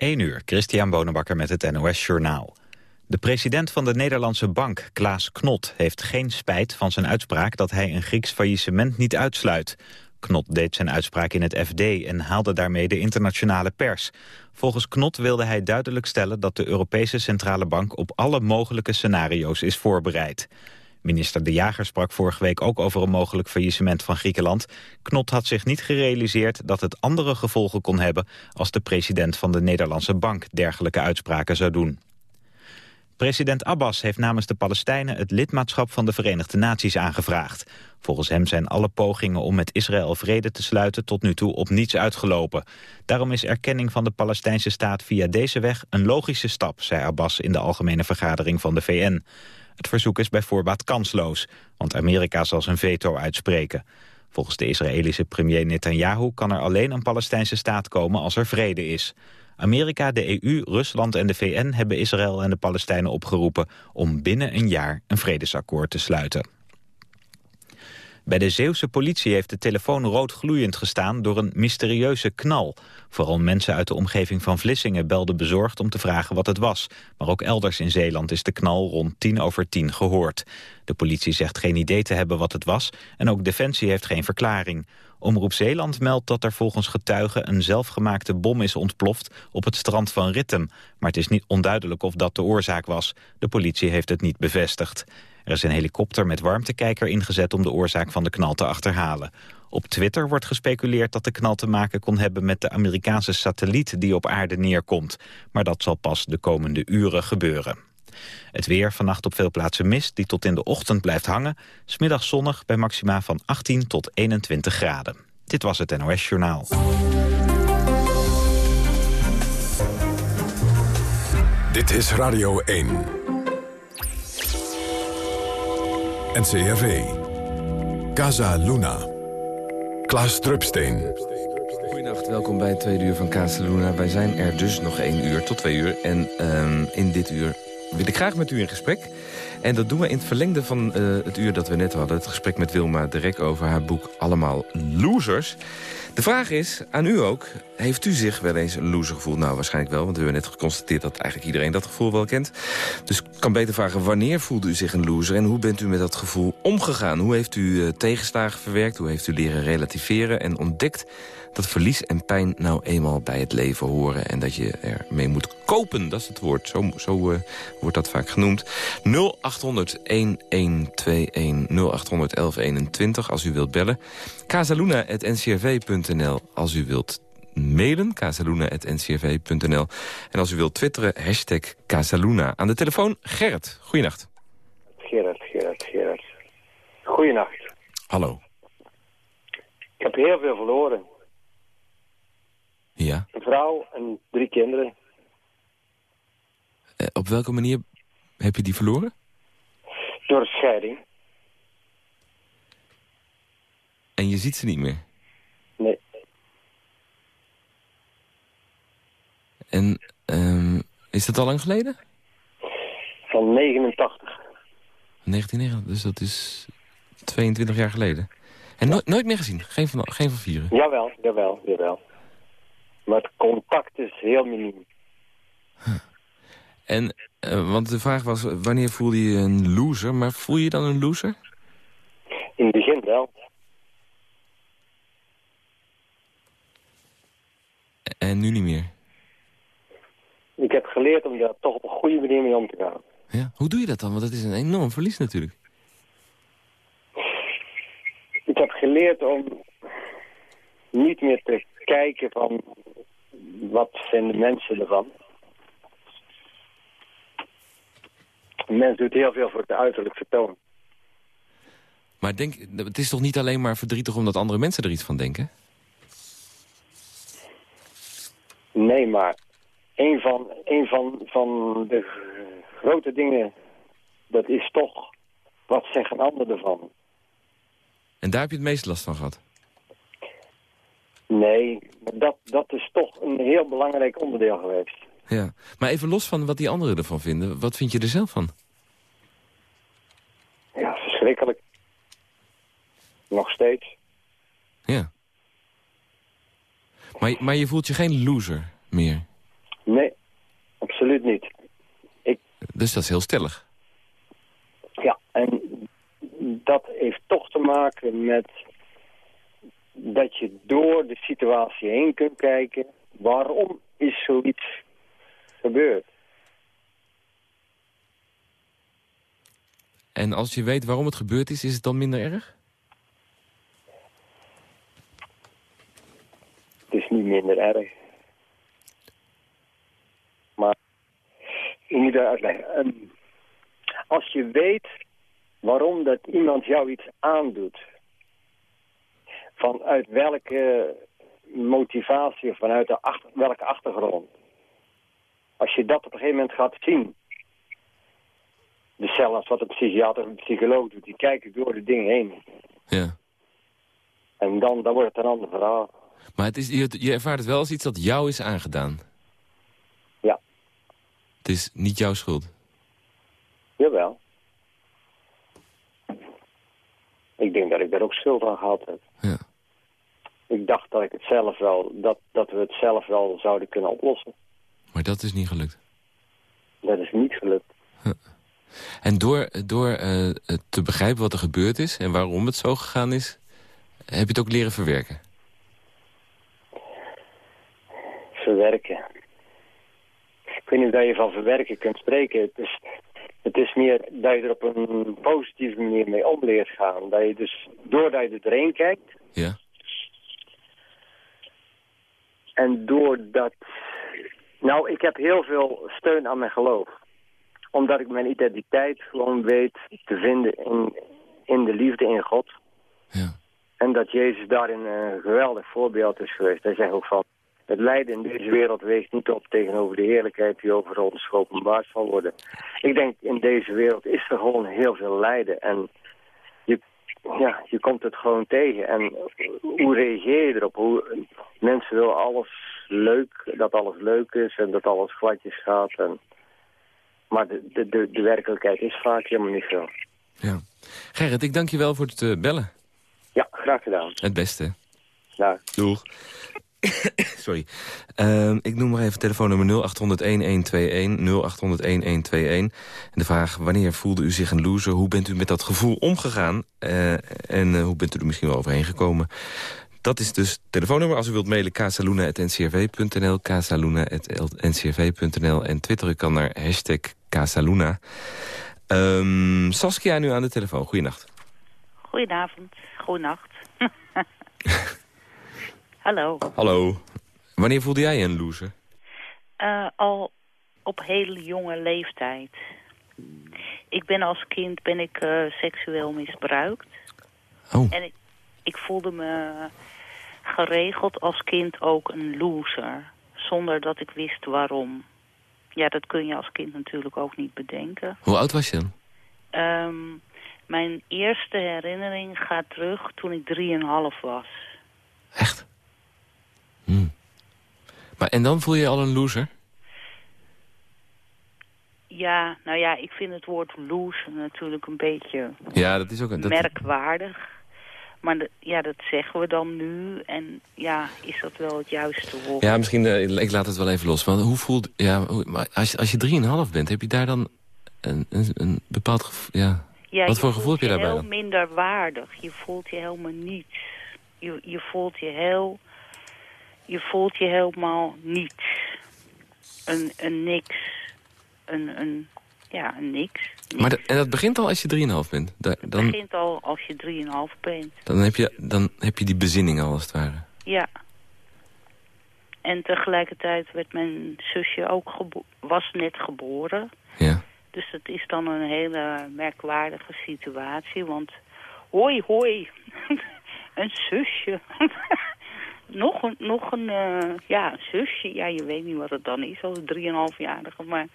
1 uur, Christian Bonenbakker met het NOS Journaal. De president van de Nederlandse bank, Klaas Knot, heeft geen spijt van zijn uitspraak dat hij een Grieks faillissement niet uitsluit. Knot deed zijn uitspraak in het FD en haalde daarmee de internationale pers. Volgens Knot wilde hij duidelijk stellen dat de Europese Centrale Bank op alle mogelijke scenario's is voorbereid. Minister De Jager sprak vorige week ook over een mogelijk faillissement van Griekenland. Knot had zich niet gerealiseerd dat het andere gevolgen kon hebben... als de president van de Nederlandse Bank dergelijke uitspraken zou doen. President Abbas heeft namens de Palestijnen het lidmaatschap van de Verenigde Naties aangevraagd. Volgens hem zijn alle pogingen om met Israël vrede te sluiten tot nu toe op niets uitgelopen. Daarom is erkenning van de Palestijnse staat via deze weg een logische stap, zei Abbas in de algemene vergadering van de VN. Het verzoek is bij voorbaat kansloos, want Amerika zal zijn veto uitspreken. Volgens de Israëlische premier Netanyahu kan er alleen een Palestijnse staat komen als er vrede is. Amerika, de EU, Rusland en de VN hebben Israël en de Palestijnen opgeroepen om binnen een jaar een vredesakkoord te sluiten. Bij de Zeeuwse politie heeft de telefoon rood gloeiend gestaan door een mysterieuze knal. Vooral mensen uit de omgeving van Vlissingen belden bezorgd om te vragen wat het was. Maar ook elders in Zeeland is de knal rond tien over tien gehoord. De politie zegt geen idee te hebben wat het was en ook Defensie heeft geen verklaring. Omroep Zeeland meldt dat er volgens getuigen een zelfgemaakte bom is ontploft op het strand van Rittem. Maar het is niet onduidelijk of dat de oorzaak was. De politie heeft het niet bevestigd. Er is een helikopter met warmtekijker ingezet om de oorzaak van de knal te achterhalen. Op Twitter wordt gespeculeerd dat de knal te maken kon hebben met de Amerikaanse satelliet die op aarde neerkomt. Maar dat zal pas de komende uren gebeuren. Het weer vannacht op veel plaatsen mist die tot in de ochtend blijft hangen. Smiddag zonnig bij maxima van 18 tot 21 graden. Dit was het NOS Journaal. Dit is Radio 1. NCRV. Casa Luna. Klaas Drupsteen. Goedenacht, welkom bij het tweede uur van Casa Luna. Wij zijn er dus nog één uur tot twee uur. En um, in dit uur wil ik graag met u in gesprek. En dat doen we in het verlengde van uh, het uur dat we net hadden. Het gesprek met Wilma Derek over haar boek Allemaal Losers. De vraag is, aan u ook, heeft u zich wel eens een loser gevoeld? Nou, waarschijnlijk wel, want we hebben net geconstateerd... dat eigenlijk iedereen dat gevoel wel kent. Dus ik kan beter vragen, wanneer voelde u zich een loser... en hoe bent u met dat gevoel omgegaan? Hoe heeft u uh, tegenslagen verwerkt? Hoe heeft u leren relativeren en ontdekt dat verlies en pijn nou eenmaal bij het leven horen... en dat je ermee moet kopen, dat is het woord. Zo, zo uh, wordt dat vaak genoemd. 0800-1121, 0800-1121 als u wilt bellen. casaluna.ncrv.nl als u wilt mailen, casaluna.ncrv.nl. En als u wilt twitteren, hashtag Casaluna. Aan de telefoon, Gerrit. Goeienacht. Gerrit, Gerrit, Gerrit. Goeienacht. Hallo. Ik heb heel veel verloren. Ja. Een vrouw en drie kinderen. Uh, op welke manier heb je die verloren? Door scheiding. En je ziet ze niet meer? Nee. En um, is dat al lang geleden? Van 89. 1990, dus dat is 22 jaar geleden. En no nooit meer gezien? Geen van, geen van vieren? Jawel, jawel, jawel. Maar het contact is heel miniem. Huh. En, uh, want de vraag was, wanneer voelde je een loser? Maar voel je dan een loser? In het begin wel. En nu niet meer? Ik heb geleerd om daar toch op een goede manier mee om te gaan. Ja? Hoe doe je dat dan? Want dat is een enorm verlies natuurlijk. Ik heb geleerd om niet meer te kijken van wat vinden mensen ervan. Een mens doet heel veel voor het uiterlijk vertoon. Maar denk, het is toch niet alleen maar verdrietig omdat andere mensen er iets van denken? Nee, maar een van, een van, van de grote dingen, dat is toch, wat zeggen anderen ervan? En daar heb je het meest last van gehad? Nee, dat, dat is toch een heel belangrijk onderdeel geweest. Ja, maar even los van wat die anderen ervan vinden, wat vind je er zelf van? Ja, verschrikkelijk. Nog steeds. Ja. Maar, maar je voelt je geen loser meer? Nee, absoluut niet. Ik, Dus dat is heel stellig. ja, en dat heeft toch te maken met dat je door de situatie heen kunt kijken. Waarom is zoiets gebeurd? En als je weet waarom het gebeurd is, is het dan minder erg? Het is niet minder erg. Maar, ik moet dat uitleggen. Ehm, als je weet waarom dat iemand jou iets aandoet, vanuit welke motivatie, vanuit de achter, welke achtergrond. Als je dat op een gegeven moment gaat zien, dus zelfs wat een psychiater of een psycholoog doet, die kijken door de dingen heen. Ja. En dan, dan wordt het een ander verhaal. Maar het is, je, je ervaart het wel als iets dat jou is aangedaan. Ja. Het is niet jouw schuld. Jawel. Ik denk dat ik daar ook schuld aan gehad heb. Ja. Ik dacht dat ik het zelf wel, dat, dat we het zelf wel zouden kunnen oplossen. Maar dat is niet gelukt. Dat is niet gelukt. En door, door eh, te begrijpen wat er gebeurd is en waarom het zo gegaan is... heb je het ook leren verwerken. Verwerken. Ik weet niet of je van verwerken kunt spreken. Het is, het is meer dat je er op een positieve manier mee om leert gaan. Dat je dus, doordat je er doorheen kijkt, Ja? En doordat... Nou, ik heb heel veel steun aan mijn geloof. Omdat ik mijn identiteit gewoon weet te vinden in, in de liefde in God. Ja. En dat Jezus daarin een geweldig voorbeeld is geweest. Hij zegt ook van... Het lijden in deze wereld weegt niet op tegenover de heerlijkheid die over ons geopenbaard zal worden. Ik denk, in deze wereld is er gewoon heel veel lijden. En ja, je komt het gewoon tegen. En hoe reageer je erop? Hoe, mensen willen alles leuk, dat alles leuk is en dat alles gladjes gaat. En, maar de, de, de, de werkelijkheid is vaak helemaal niet zo. ja. Gerrit, ik dank je wel voor het eh, bellen. Ja, graag gedaan. Het beste. Nou, Doeg. Sorry. Ehm, ik noem maar even telefoonnummer 0800-1121, 0800-1121. En de vraag, wanneer voelde u zich een loser? Hoe bent u met dat gevoel omgegaan? Eh, en eh, hoe bent u er misschien wel overheen gekomen? Dat is dus telefoonnummer. Als u wilt mailen, casaluna.ncrv.nl, casaluna.ncrv.nl. En twitteren kan naar hashtag Casaluna. Ehm, Saskia nu aan de telefoon. Goedenacht. Goedenavond, goedenacht. Hallo. Hallo. Wanneer voelde jij je een loser? Eh, al op hele jonge leeftijd. Ik ben als kind ben ik eh, seksueel misbruikt. Oh, En ik, ik voelde me geregeld als kind ook een loser. Zonder dat ik wist waarom. Ja, dat kun je als kind natuurlijk ook niet bedenken. hoe oud was je dan? Ehm, mijn eerste herinnering gaat terug toen ik 3,5 was. Echt? Hm. Maar en dan voel je je al een loser? Ja, nou ja, ik vind het woord loser natuurlijk een beetje Ja, dat is ook... een- Dat, merkwaardig. Maar de- ja, dat zeggen we dan nu. En ja, is dat wel het juiste woord? ja, misschien... eh, ik laat het wel even los. Want hoe voelt... Ja, hoe- maar als, je- als je 3,5 bent, heb je daar dan een, een, een bepaald gevoel... Ja. Ja, Wat voor gevoel heb je daarbij heel dan? minder waardig. Je voelt je helemaal niets. Je, je voelt je heel... Je voelt je helemaal niets. Een, een niks. Een, een, ja, een niks. Maar dat- en dat begint al als je 3,5 bent. Da- Het dan, begint al als je 3,5 bent. dan, heb je, dan heb je die bezinning al, als het ware. Ja. En tegelijkertijd werd mijn zusje ook gebo- was net geboren. Ja. Dus het is dan een hele merkwaardige situatie. Want hoi, hoi, een zusje. Nog een, nog een eh, ja, een zusje. Ja, je weet niet wat het dan is als 3,5-jarige. Maar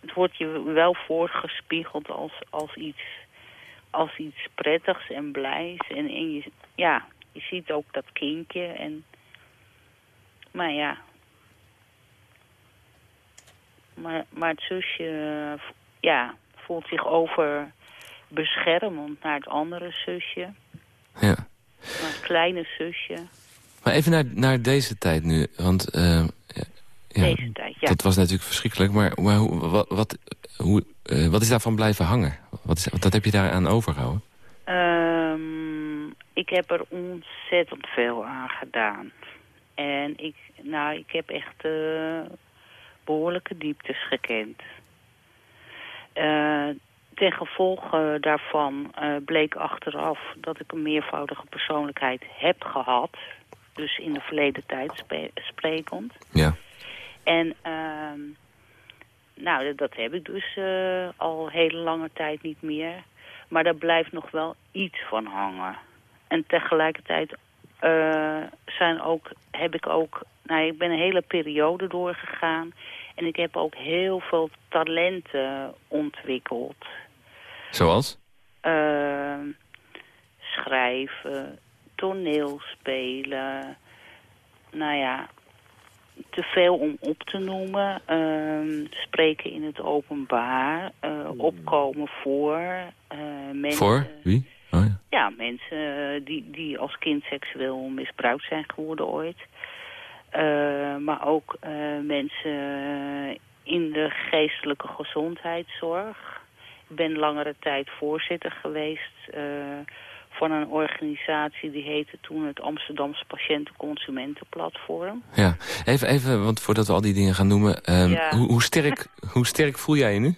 het wordt je wel voorgespiegeld als, als, iets, als iets prettigs en blijs. En, en je, ja, je ziet ook dat kindje. En, maar ja, maar, maar het zusje eh, ja, voelt zich over beschermend naar het andere zusje. ja. Naar het kleine zusje. Maar even naar, naar deze tijd nu. Want eh, Ja, Deze tijd, ja. Dat was natuurlijk verschrikkelijk, maar, maar hoe, wat, wat, hoe, eh, wat is daarvan blijven hangen? Wat, is, wat heb je daaraan overgehouden? Ehm, ik heb er ontzettend veel aan gedaan. En ik, nou, ik heb echt eh, behoorlijke dieptes gekend. Eh, ten gevolge daarvan bleek achteraf dat ik een meervoudige persoonlijkheid heb gehad. Dus in de verleden tijd spe- sprekend. Ja. En ehm, nou, dat- dat heb ik dus eh, al hele lange tijd niet meer. Maar daar blijft nog wel iets van hangen. En tegelijkertijd eh, zijn ook, heb ik ook... Nou, ik ben een hele periode doorgegaan. En ik heb ook heel veel talenten ontwikkeld. Zoals? Ehm, schrijven, toneelspelen. Nou ja, te veel om op te noemen. Ehm, spreken in het openbaar. eh, opkomen voor eh, mensen. Voor? Wie? Oh, ja. Ja, mensen eh, die, die als kind seksueel misbruikt zijn geworden ooit. Maar ook mensen in de geestelijke gezondheidszorg. Ik ben langere tijd voorzitter geweest van een organisatie... die heette toen het Amsterdamse Patiënten-Consumentenplatform. ja. Even, even, want voordat we al die dingen gaan noemen... ehm, Ja. hoe, hoe, sterk, hoe sterk voel jij je nu?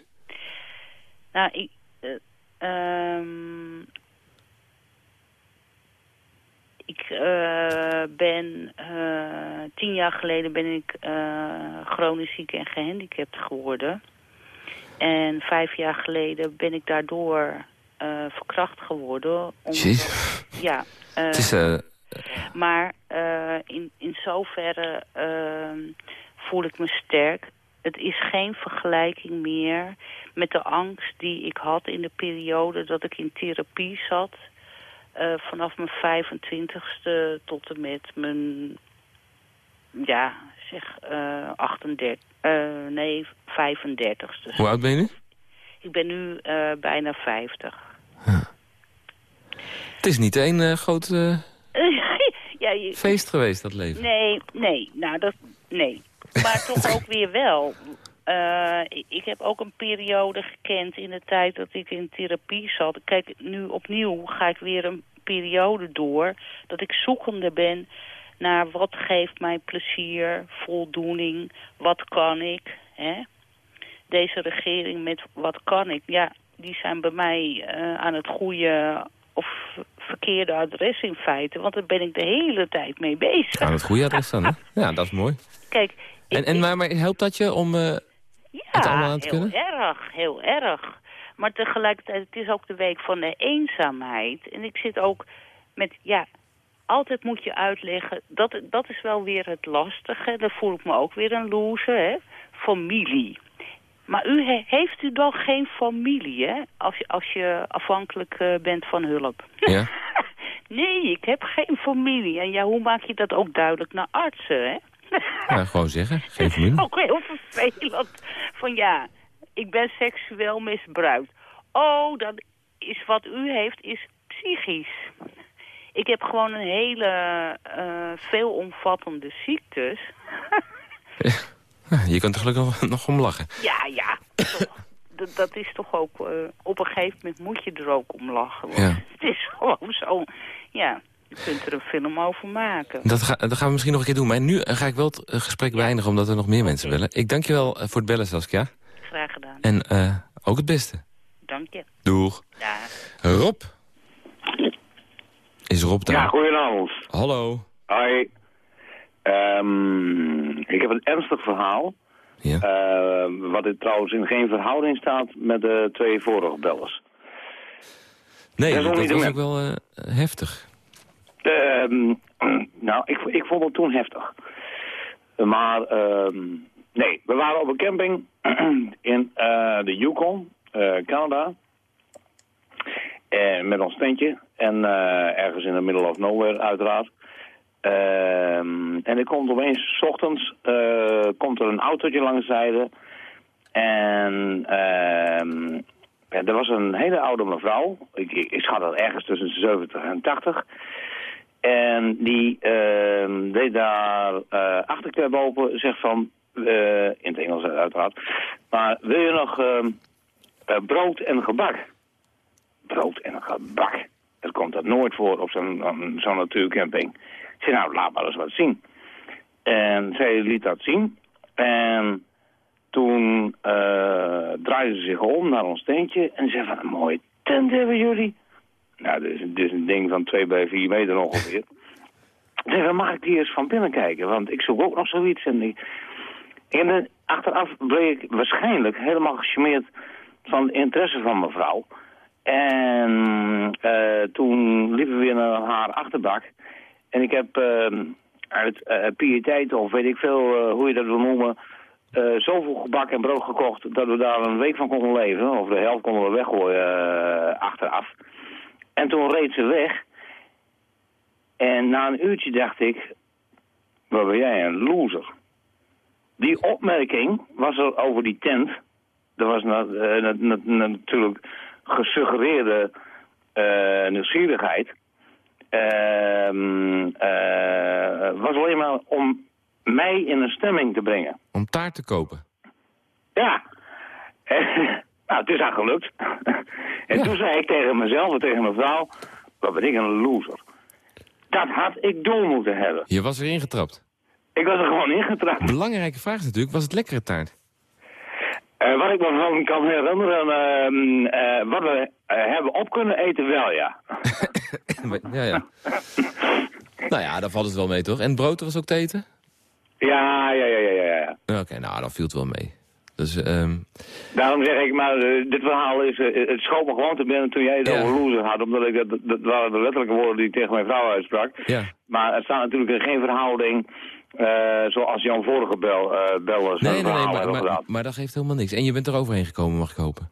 Nou, ik... eh, ehm, ik eh, ben... eh, tien jaar geleden ben ik chronisch ziek en gehandicapt geworden. En vijf jaar geleden ben ik daardoor eh, verkracht geworden. Jeez. ja, eh, Het is... eh, maar in, in zoverre ehm, voel ik me sterk. Het is geen vergelijking meer met de angst die ik had in de periode dat ik in therapie zat. vanaf mijn 25ste tot en met mijn, ja, zeg, eh 38, eh, nee, 35ste. hoe oud ben je nu? Ik ben nu bijna 50. Het is niet één eh, groot eh, ja, je, feest geweest, dat leven. Nee, nee, nou dat, nee. Maar toch ook weer wel. Eh, ik, ik heb ook een periode gekend in de tijd dat ik in therapie zat. Kijk, nu opnieuw ga ik weer een periode door dat ik zoekende ben naar wat geeft mij plezier, voldoening, wat kan ik. Hè? Deze regering met wat kan ik, ja, die zijn bij mij eh, aan het goede of verkeerde adres in feite. Want daar ben ik de hele tijd mee bezig. Aan het goede adres dan, hè? Ja, dat is mooi. Kijk, ik- En, en, maar, maar helpt dat je om... eh, het allemaal ja, aan te heel kunnen? erg, heel erg. Maar tegelijkertijd, het is ook de week van de eenzaamheid. En ik zit ook met, ja, altijd moet je uitleggen, dat, dat is wel weer het lastige. Dan voel ik me ook weer een loser, hè. Familie. Maar u he- heeft u dan geen familie, hè? Als je, als je afhankelijk eh, bent van hulp. ja? nee, ik heb geen familie. En ja, hoe maak je dat ook duidelijk naar artsen, hè? ja, gewoon zeggen. Geen familie. ook heel vervelend. Van ja, ik ben seksueel misbruikt. Oh, dat is wat u heeft, is psychisch. Ik heb gewoon een hele eh, veelomvattende ziektes. Ja, je kunt er gelukkig nog, om lachen. ja, ja. Dat, dat is toch ook... eh, op een gegeven moment moet je er ook om lachen. Want Ja. Het is gewoon zo... Ja, je kunt er een film over maken. Dat, ga, dat gaan we misschien nog een keer doen. Maar nu ga ik wel het eh, gesprek beëindigen, omdat er nog meer mensen willen. Ik dank je wel eh, voor het bellen, Saskia. Graag gedaan. En eh, ook het beste. Dank je. Doeg. Dag. Rob. Is Rob daar? Ja, goedenavond. Hallo. Hoi. Ehm, ik heb een ernstig verhaal. Ja. eh, wat trouwens in geen verhouding staat met de twee vorige bellers. nee, dat was ook wel eh, heftig. Ehm, nou, ik, ik vond het toen heftig. Maar ehm, nee, we waren op een camping in eh, de Yukon, Canada. En met ons tentje. En ergens in de middle of nowhere uiteraard. Ehm, en er komt opeens, s ochtends, eh, komt er een autootje langs de zijde. En ehm, er was een hele oude mevrouw. Ik, ik, schat dat ergens tussen de 70 en 80. En die ehm, deed daar eh achterklep open. Zegt van, eh, in het Engels uiteraard. Maar wil je nog brood en gebak? Brood en gebak. Dat komt dat nooit voor op zo'n zo'n natuurcamping. Ik zei, nou, laat maar eens wat zien. En zij liet dat zien. En toen uh, draaide ze zich om naar ons tentje en zei van, een mooie tent hebben jullie. Nou, dit is, dit is een ding van 2 bij 4 meter ongeveer. Zeg, dan mag ik die eens van binnen kijken, want ik zoek ook nog zoiets. En, ik, en achteraf bleek ik waarschijnlijk helemaal gecharmeerd van interesse van mevrouw. En uh, toen liepen we weer naar haar achterbak. En ik heb uh, uit uh, of weet ik veel hoe je dat wil noemen... zoveel gebak en brood gekocht dat we daar een week van konden leven. Of de helft konden we weggooien achteraf. En toen reed ze weg... En na een uurtje dacht ik, wat ben jij een loser. Die opmerking was er over die tent. Dat was natuurlijk gesuggereerde uh, nieuwsgierigheid. Ehm, uh, was alleen maar om mij in een stemming te brengen. Om taart te kopen? Ja. nou, het is haar gelukt. en toen zei ik tegen mezelf en tegen mijn vrouw... wat ben ik een loser. Dat had ik door moeten hebben. Je was erin getrapt? Ik was er gewoon ingetrapt. Belangrijke vraag is natuurlijk, was het lekkere taart? Uh, wat ik me van kan herinneren, uh, uh, wat we hebben op kunnen eten wel, ja. ja, ja. nou ja, daar valt het wel mee, toch? En brood was ook te eten? Ja, ja, ja, ja, ja. Oké, okay, nou, dan viel het wel mee. Dus, um... Daarom zeg ik, maar uh, dit verhaal is, uh, het schoot me gewoon te binnen toen jij het ja. over loser had. Omdat ik, dat, dat waren de letterlijke woorden die ik tegen mijn vrouw uitsprak. Ja. Maar het staat natuurlijk in geen verhouding uh, zoals Jan vorige bel, bel was. Nee, nee, nee, maar, maar, maar, dat geeft helemaal niks. En je bent er overheen gekomen, mag ik hopen.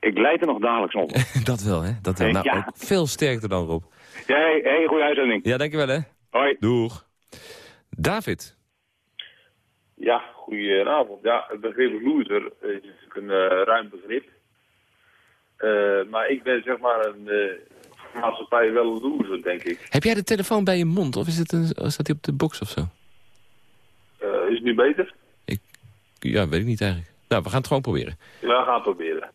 Ik leid er nog dagelijks op. dat wel, hè? Dat wel. Nou, ja. ook veel sterkter dan Rob. Ja, hey, hey, goede uitzending. Ja, dankjewel, hè. Hoi. Doeg. David. Ja, goedenavond. Ja, het begrip loser is natuurlijk een uh, ruim begrip. Uh, maar ik ben zeg maar een uh, maatschappij wel een loser, denk ik. Heb jij de telefoon bij je mond of is het een, staat hij op de box of zo? Is het nu beter? Ik, ja, weet ik niet eigenlijk. Nou, we gaan het gewoon proberen. Ja, we gaan het proberen.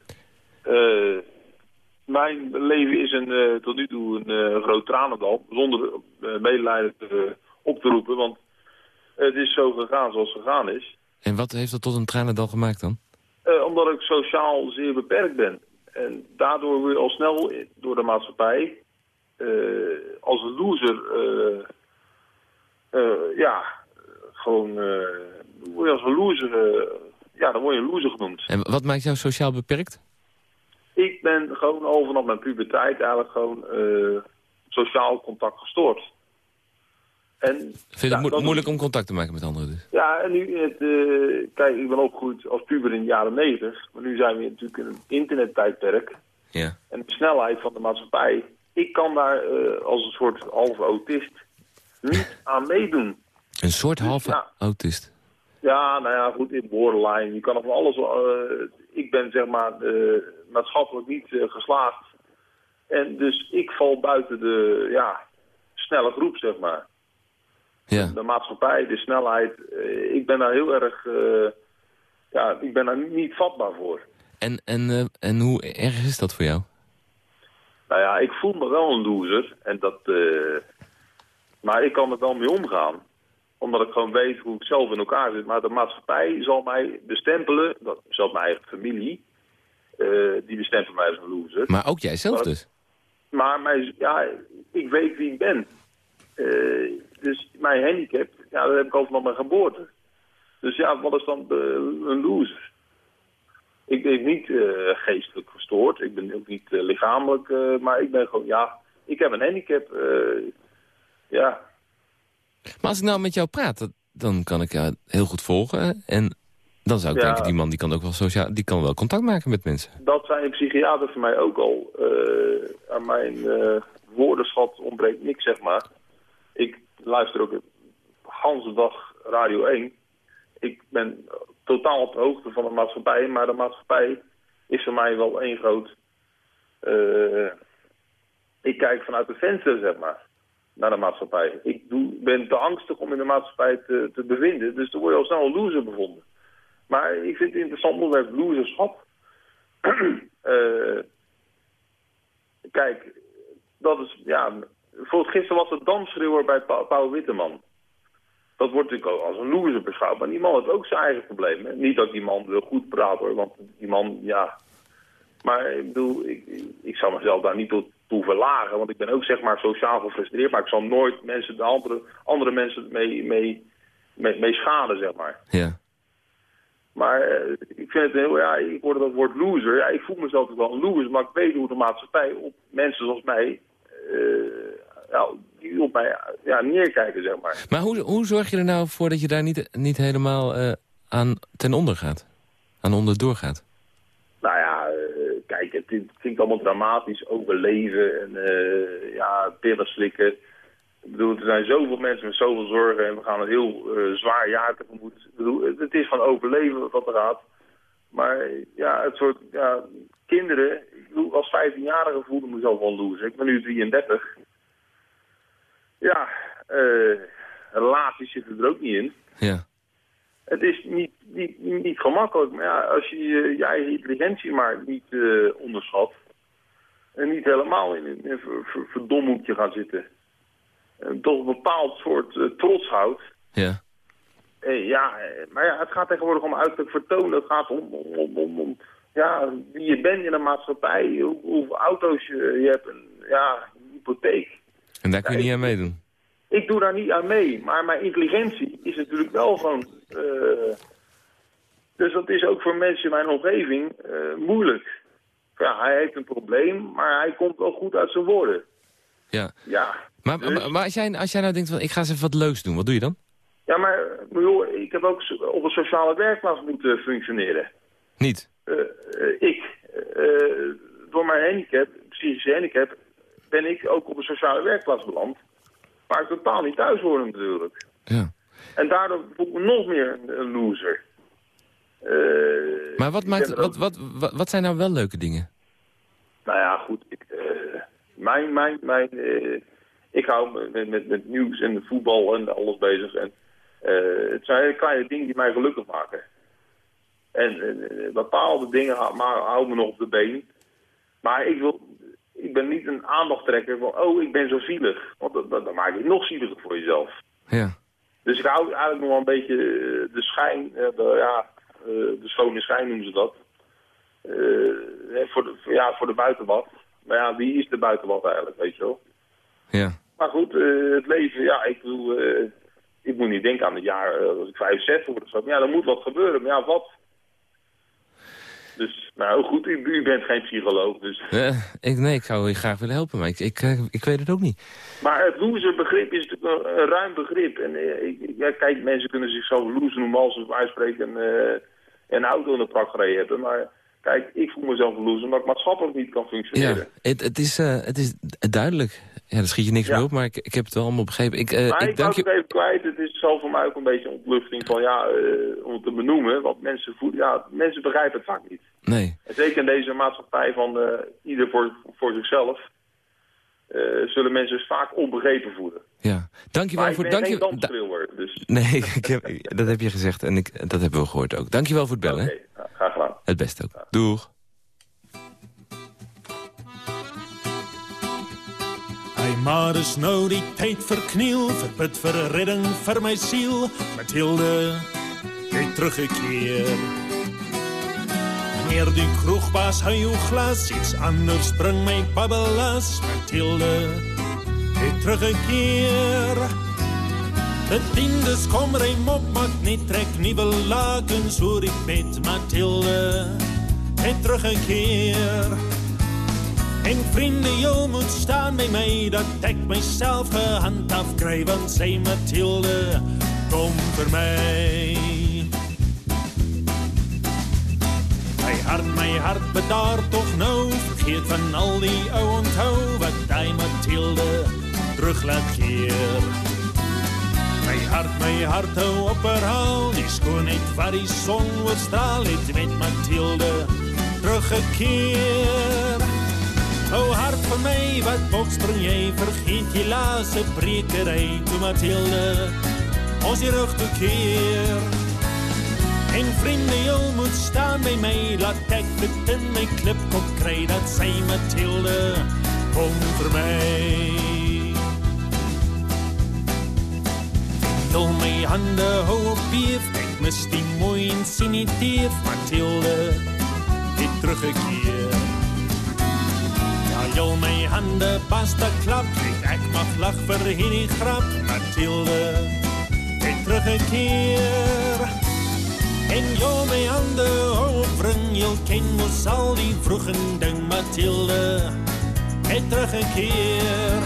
mijn leven is een, tot nu toe een groot tranendal, zonder medelijden te, op te roepen, want het is zo gegaan zoals het gegaan is. En wat heeft dat tot een tranendal gemaakt dan? Uh, omdat ik sociaal zeer beperkt ben. En daardoor word je al snel door de maatschappij uh, als een loser... Uh, ja, gewoon... word je als een loser... ja, dan word je een loser genoemd. En wat maakt jou sociaal beperkt? Ik ben gewoon al vanaf mijn puberteit eigenlijk gewoon sociaal contact gestoord. En, Vind je ja, het mo moeilijk om contact te maken met anderen dus? Ja, en nu, het, uh, kijk, ik ben opgegroeid als puber in de jaren 90. Maar nu zijn we natuurlijk in een internettijdperk. Ja. En de snelheid van de maatschappij. Ik kan daar uh, als een soort halve autist niet aan meedoen. Een soort halve ja, autist? Ja, nou ja, goed, in borderline. Je kan van alles... Uh, ik ben zeg maar maatschappelijk niet geslaagd. En dus ik val buiten de, ja, snelle groep, zeg maar. Ja. De maatschappij, de snelheid. Ik ben daar heel erg... Ja, ik ben daar niet vatbaar voor. En, en, en hoe erg is dat voor jou? Nou ja, ik voel me wel een loser. En dat, maar ik kan er wel mee omgaan. Omdat ik gewoon weet hoe ik zelf in elkaar zit. Maar de maatschappij zal mij bestempelen. Dat, zelfs mijn eigen familie. die bestempelen mij als een loser. Maar ook jij zelf dus? Maar mij, ja, ik weet wie ik ben. Uh, dus mijn handicap, ja, dat heb ik al vanaf mijn geboorte. Dus ja, wat is dan een loser? Ik ben niet uh, geestelijk verstoord, ik ben ook niet lichamelijk, maar ik ben gewoon, ja, ik heb een handicap, ja. Maar als ik nou met jou praat, dan kan ik jou heel goed volgen en dan zou ik ja. denken, die man die kan ook wel sociaal, die kan wel contact maken met mensen. Dat zijn psychiaters voor mij ook al. aan mijn woordenschat ontbreekt niks, zeg maar. Ik luister ook de dag Radio 1. Ik ben totaal op de hoogte van de maatschappij, maar de maatschappij is voor mij wel één groot... Uh, ik kijk vanuit de venster, zeg maar, naar de maatschappij. Ik doe, ben te angstig om in de maatschappij te, te bevinden, dus dan word je al snel een loser bevonden. Maar ik vind het interessant onderwerp loserschap. uh, kijk, dat is, ja... Bijvoorbeeld gisteren was het dansschreeuwer bij pa Paul Witteman. Dat wordt natuurlijk als een loser beschouwd. Maar die man heeft ook zijn eigen problemen. Niet dat die man wil goed praten want die man, ja... Maar ik bedoel, ik, ik zou mezelf daar niet toe, toe verlagen. Want ik ben ook zeg maar sociaal gefrustreerd. Maar ik zal nooit mensen, de andere, andere mensen mee, mee, mee, mee schaden, zeg maar. Ja. Maar uh, ik vind het heel, ja, ik hoorde dat woord loser. Ja, ik voel mezelf ook wel een loser, maar ik weet hoe de maatschappij op mensen zoals mij, uh, ja, die op mij ja, neerkijken, zeg maar. Maar hoe, hoe zorg je er nou voor dat je daar niet, niet helemaal uh, aan ten onder gaat? Aan onder doorgaat? Het, klinkt allemaal dramatisch, overleven en ja, pillen slikken. Ik bedoel, er zijn zoveel mensen met zoveel zorgen en we gaan een heel uh, zwaar jaar tegemoet. Ik bedoel, het is van overleven wat er gaat. Maar ja, het soort ja, kinderen, ik bedoel, als 15-jarige voelde me zelf wel loser. Ik ben nu 33. Ja, uh, relaties zitten er ook niet in. Ja. Het is niet, niet, niet gemakkelijk, maar ja, als je je, je eigen intelligentie maar niet uh, onderschat... en niet helemaal in een, een verdomhoekje gaat zitten toch een bepaald soort uh, trots houdt. Ja. Uh, ja, maar ja, het gaat tegenwoordig om uiterlijk vertonen. Het gaat om, om, om, om ja, wie je bent in een maatschappij, hoe, hoeveel auto's je, je hebt, en, ja, een hypotheek. En daar kun je ja, niet aan meedoen? Ik doe daar niet aan mee, maar mijn intelligentie is natuurlijk wel gewoon... Uh, dus dat is ook voor mensen in mijn omgeving moeilijk. Ja, hij heeft een probleem, maar hij komt wel goed uit zijn woorden. Ja. Ja. Maar, dus... maar, maar, als, jij, als jij nou denkt, van, ik ga eens even wat leuks doen, wat doe je dan? Ja, maar joh, ik heb ook op een sociale werkplaats moeten functioneren. Niet? Uh, uh, ik. Uh, door mijn handicap, psychische handicap, ben ik ook op een sociale werkplaats beland. Waar ik totaal niet thuis hoor natuurlijk. Ja. En daardoor voel ik me nog meer een loser. maar wat, maakt, wat, wat, wat, wat zijn nou wel leuke dingen? Nou ja, goed. Ik, mijn, mijn, mijn, uh, ik hou met, met, met nieuws en voetbal en alles bezig. En, het zijn hele kleine dingen die mij gelukkig maken. En bepaalde dingen houden me nog op de been. Maar ik, wil, ik ben niet een aandachttrekker van, oh, ik ben zo zielig. Want dan, dan maak je het nog zieliger voor jezelf. Ja. Dus ik hou eigenlijk nog wel een beetje de schijn, de, ja, de schone schijn noemen ze dat. voor, de, ja, voor de buitenwacht. Maar ja, wie is de buitenland eigenlijk, weet je wel? Ja. Maar goed, uh, het leven, ja, ik bedoel, uh, ik moet niet denken aan het jaar als ik 65 word of zo. Maar ja, er moet wat gebeuren. Maar ja, wat? Dus, nou goed, u, u bent geen psycholoog, dus... ik, nee, ik zou je graag willen helpen, maar ik, ik, ik weet het ook niet. Maar het loser-begrip is natuurlijk een, een, ruim begrip. En ik, ja, kijk, mensen kunnen zichzelf loser noemen als ze uitspreken en een auto in de prak gereden hebben, maar... Kijk, ik voel mezelf een loser, maar ik maatschappelijk niet kan functioneren. Ja, het, het, is, uh, het is duidelijk. Ja, daar schiet je niks ja. meer op, maar ik, ik heb het wel allemaal begrepen. Ik, uh, maar ik, ik dank je... het even kwijt. Het is zelf voor mij ook een beetje een ontluchting van, ja, uh, om het te benoemen. Want mensen, voelen, ja, mensen begrijpen het vaak niet. Nee. En zeker in deze maatschappij van ieder voor, voor zichzelf... zullen mensen vaak onbegrepen voelen. Ja, dankjewel voor... dank je... dansschreeuwer, dus... Nee, ik heb, dat heb je gezegd en ik, dat hebben we gehoord ook. Dankjewel voor het bellen. Okay, graag gedaan. Het beste ook. Doeg. Hey, maar is nou die tijd verkniel, verbid vir redding vir my siel. Mathilde, jy teruggekeer. Wanneer die kroegbaas hy jou glas, iets anders bring my babbelas. Mathilde, jy teruggekeer. Bediendes kom rym op, maak net trek nieuwe lakens oor die bed. Mathilde, jy teruggekeer. En vrienden, jou moet staan dat ik mijzelf gehandhaafd krijg. Want zij Mathilde, kom voor mij. Mijn hart, mijn hart bedaart toch nou. Vergeet van al die oude onthou, wat hij Mathilde terug laat keer. Mijn hart, mijn hart, hou op herhaal. Die schoonheid waar die zon wordt straal, heeft met Mathilde teruggekeerd. O hart van mij, wat bokspring jij, vergeet je laatste brekerij. Toen Mathilde ons je rug toekeer. En vrienden, je moet staan bij mij. Laat ik het in mijn clipkop krijgen. Dat zei Mathilde, kom voor mij. Wil mijn handen hou op bief. Ik mis die mooie insinitief. Mathilde, ik teruggekeerd. Jol mijn handen basta klap. Ik mag lach voor die grap. Mathilde, ik teruggekeerd. En jou mijn handen overbrengen, je ken al die vroegen ding, Mathilde, ik teruggekeerd.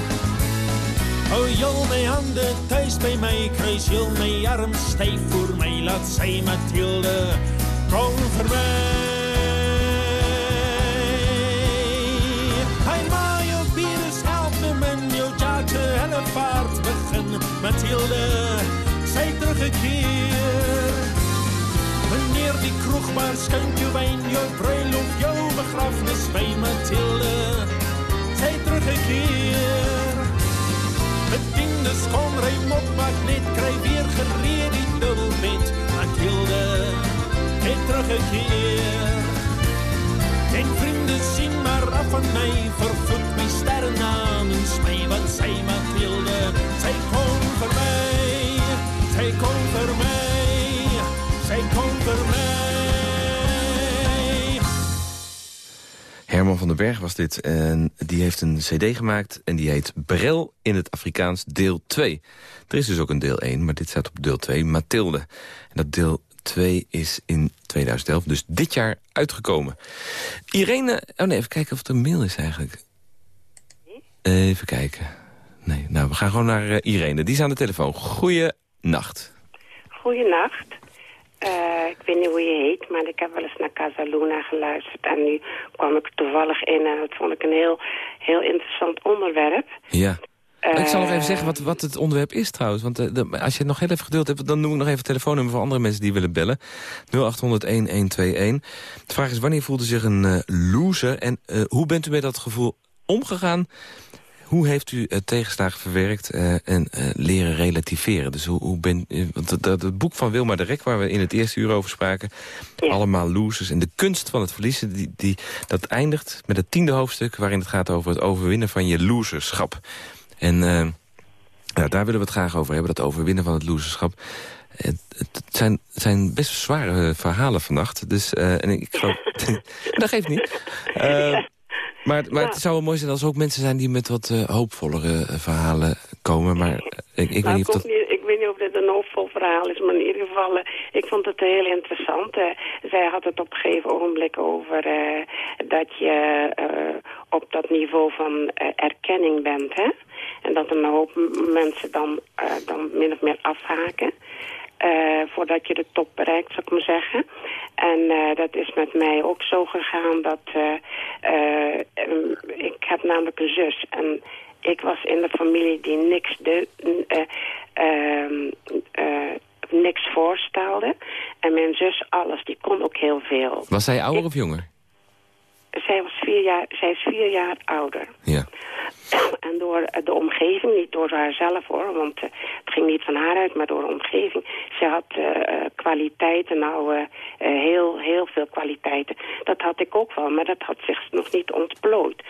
Oh, jol mijn handen thuis bij mij, kruis jol mijn arm stijf voor mij, laat zij Mathilde, kom voor mij. Mathilde, zij teruggekeerd. Meneer die kroegbaar schenkt je wijn, je bruiloft, jouw begrafenis bij Mathilde, zij teruggekeerd. Bediende schoonrijm op magneet, krijg weer gereed die dubbelbeet. Mathilde, ik teruggekeerd. En vrienden zien maar af van mij, vervloek mijn sterren namens mij. Want zij Mathilde, zij zij komt voor mij, zij komt voor mij. Herman van den Berg was dit. En die heeft een cd gemaakt en die heet Brel in het Afrikaans deel 2. Er is dus ook een deel 1, maar dit staat op deel 2, Mathilde. En dat deel 2 is in 2011, dus dit jaar uitgekomen. Irene, oh nee, even kijken of er een mail is eigenlijk. Even kijken. Nee, nou, we gaan gewoon naar eh, Irene. Die is aan de telefoon. Goeienacht. Goeienacht. Eh ik weet niet hoe je heet, maar ik heb wel eens naar Casa Luna geluisterd. En nu kwam ik toevallig in en dat vond ik een heel, heel interessant onderwerp. Ja. ik zal nog even Eh, zeggen wat, wat het onderwerp is trouwens. Want eh, de- als je nog heel even geduld hebt... dan noem ik nog even het telefoonnummer voor andere mensen die willen bellen. 0800-1121. De vraag is, wanneer voelde zich een eh, loser? En eh, hoe bent u met dat gevoel omgegaan? Hoe heeft u het tegenslagen verwerkt eh, en eh, leren relativeren? Dus hoe, hoe ben, eh, want het, dat- het boek van Wilma de Rek, waar we in het eerste uur over spraken... allemaal losers en de kunst van het verliezen... Die, die, dat eindigt met het tiende hoofdstuk... waarin het gaat over het overwinnen van je loserschap. En eh, ja, daar willen we het graag over hebben, dat overwinnen van het loserschap. Het, het zijn, het zijn best zware eh, verhalen vannacht. Dus, eh, en ik geloof... dat geeft niet. Eh, maar, maar het zou wel mooi zijn als er ook mensen zijn die met wat eh, hoopvollere eh, verhalen komen. Maar ik, ik weet Nou, niet of dat... niet- ik weet niet of dit een hoofdvol verhaal is, maar in ieder geval, eh, ik vond het heel interessant. Zij had het op een gegeven ogenblik over dat je op dat niveau van erkenning bent, hè? En dat een hoop mensen dan, dan min of meer afhaken. Eh, voordat je de top bereikt, zou ik maar zeggen. En eh, dat is met mij ook zo gegaan dat... eh, em, ik heb namelijk een zus en ik was in de familie die niks, de, eh, ehm, eh, niks voorstelde. En mijn zus alles, die kon ook heel veel. Was zij ouder of jonger? Zij, was vier jaar, zij is vier jaar ouder. Ja. En door eh, de omgeving, niet door haarzelf hoor, want eh, het ging niet van haar uit, maar door de omgeving. Ze had eh, kwaliteiten, nou heel, heel veel kwaliteiten. Dat had ik ook wel, maar dat had zich nog niet ontplooid.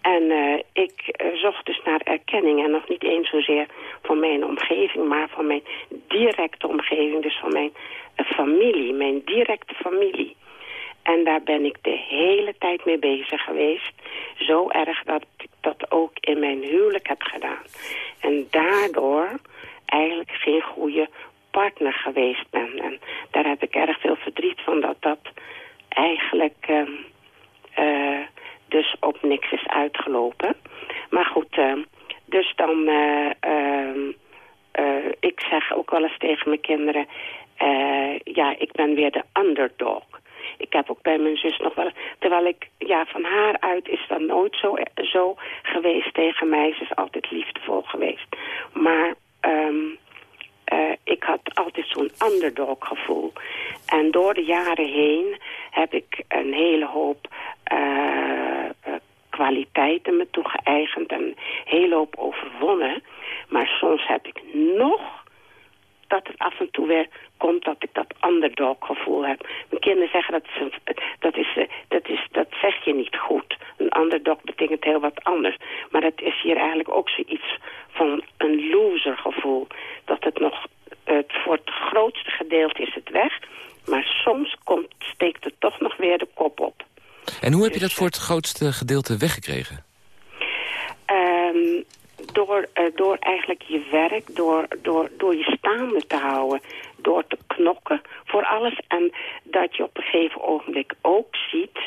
En ik zocht dus naar erkenning en nog niet eens zozeer van mijn omgeving, maar van mijn directe omgeving, dus van mijn familie, mijn directe familie. En daar ben ik de hele tijd mee bezig geweest. Zo erg dat ik dat ook in mijn huwelijk heb gedaan. En daardoor eigenlijk geen goede partner geweest ben. En daar heb ik erg veel verdriet van dat dat eigenlijk ehm, eh, dus op niks is uitgelopen. Maar goed, ehm, dus dan... eh, ehm, eh, ik zeg ook wel eens tegen mijn kinderen... ja, ik ben weer de underdog. Ik heb ook bij mijn zus nog wel... Terwijl ik, ja, van haar uit is dat nooit zo, zo geweest tegen mij. Ze is altijd liefdevol geweest. Maar ehm, eh, ik had altijd zo'n underdog gevoel. En door de jaren heen heb ik een hele hoop eh, eh, kwaliteiten me toegeëigend en een hele hoop overwonnen. Maar soms heb ik nog dat het af en toe weer komt dat ik dat underdog gevoel heb. Mijn kinderen zeggen dat is, dat, is, eh, dat, is, dat zeg je niet goed. Een underdog betekent heel wat anders. Maar het is hier eigenlijk ook zoiets van een loser gevoel. Dat het nog, het voor het grootste gedeelte is het weg. Maar soms komt, steekt het toch nog weer de kop op. En hoe heb je dat voor het grootste gedeelte weggekregen? Um, door, uh, door eigenlijk je werk, door, door, door je staande te houden, door te knokken voor alles. En dat je op een gegeven ogenblik ook ziet,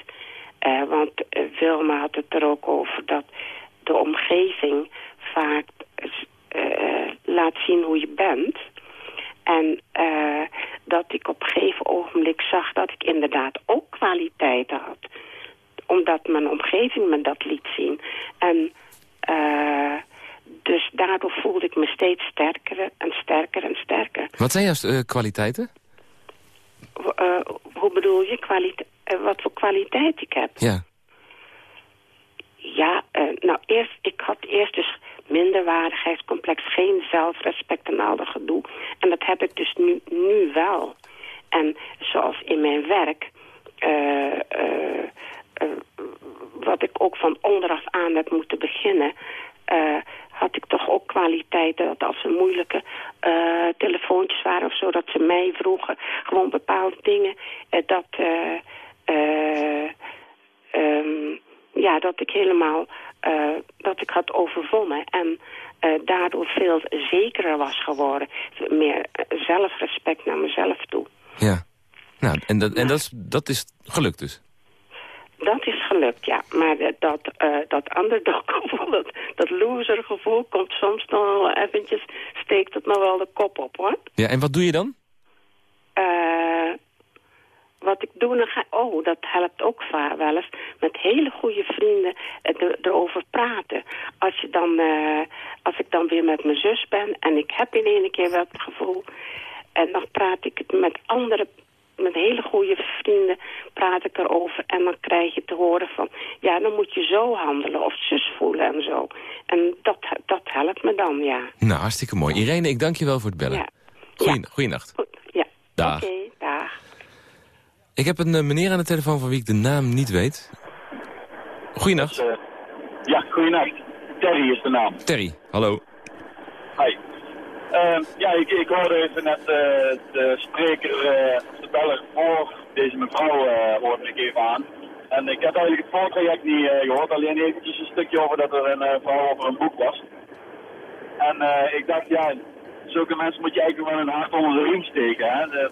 uh, want uh, Wilma had het er ook over, dat de omgeving vaak laat zien hoe je bent. En dat ik op een gegeven ogenblik zag dat ik inderdaad ook kwaliteiten had. Omdat mijn omgeving me dat liet zien. En... Uh, dus daardoor voelde ik me steeds sterker en sterker en sterker. Wat zijn jouw uh, kwaliteiten? Uh, hoe bedoel je? Kwalite uh, wat voor kwaliteit ik heb? Ja. Ja, nou eerst, ik had eerst dus minderwaardigheidscomplex, geen zelfrespect en al dat gedoe. En dat heb ik dus nu, nu wel. En zoals in mijn werk, wat ik ook van onderaf aan heb moeten beginnen... Uh, had ik toch ook kwaliteiten. Dat als er moeilijke uh, telefoontjes waren of zo, dat ze mij vroegen. Gewoon bepaalde dingen. Uh, dat, um, ja, dat ik helemaal, dat ik had overwonnen. En daardoor veel zekerer was geworden. Meer zelfrespect naar mezelf toe. Ja. Nou, en dat, en dat, is, dat is gelukt dus? Dat is gelukt, ja. Maar dat, uh, dat underdog-gevoel, dat, dat loser-gevoel... komt soms nog wel eventjes, steekt het nog wel de kop op, hoor. Ja, en wat doe je dan? Uh, wat ik doe, dan ga, oh, dat helpt ook wel eens. Met hele goede vrienden er, erover praten. Als, je dan, uh, als ik dan weer met mijn zus ben en ik heb in ene keer wel het gevoel... en dan praat ik het met andere met hele goede vrienden praat ik erover. En dan krijg je te horen van, ja, dan moet je zo handelen of zus voelen en zo. En dat, dat helpt me dan, ja. Nou, hartstikke mooi. Irene, ik dank je wel voor het bellen. Ja. Ja. Goeienacht. Goed, ja. Dag. Oké, okay, dag. Ik heb een uh, meneer aan de telefoon van wie ik de naam niet weet. Goeienacht. Uh, ja, goeienacht. Terry is de naam. Terry, hallo. Hi. Uh, ja, ik, ik hoorde even net uh, de spreker, uh, de voor deze mevrouw hoorde ik even aan. En ik had eigenlijk het voortraject niet gehoord, alleen eventjes een stukje over dat er een vrouw over een boek was. En ik dacht, ja, zulke mensen moet je eigenlijk wel een hart onder de riem steken. Hè? Dat,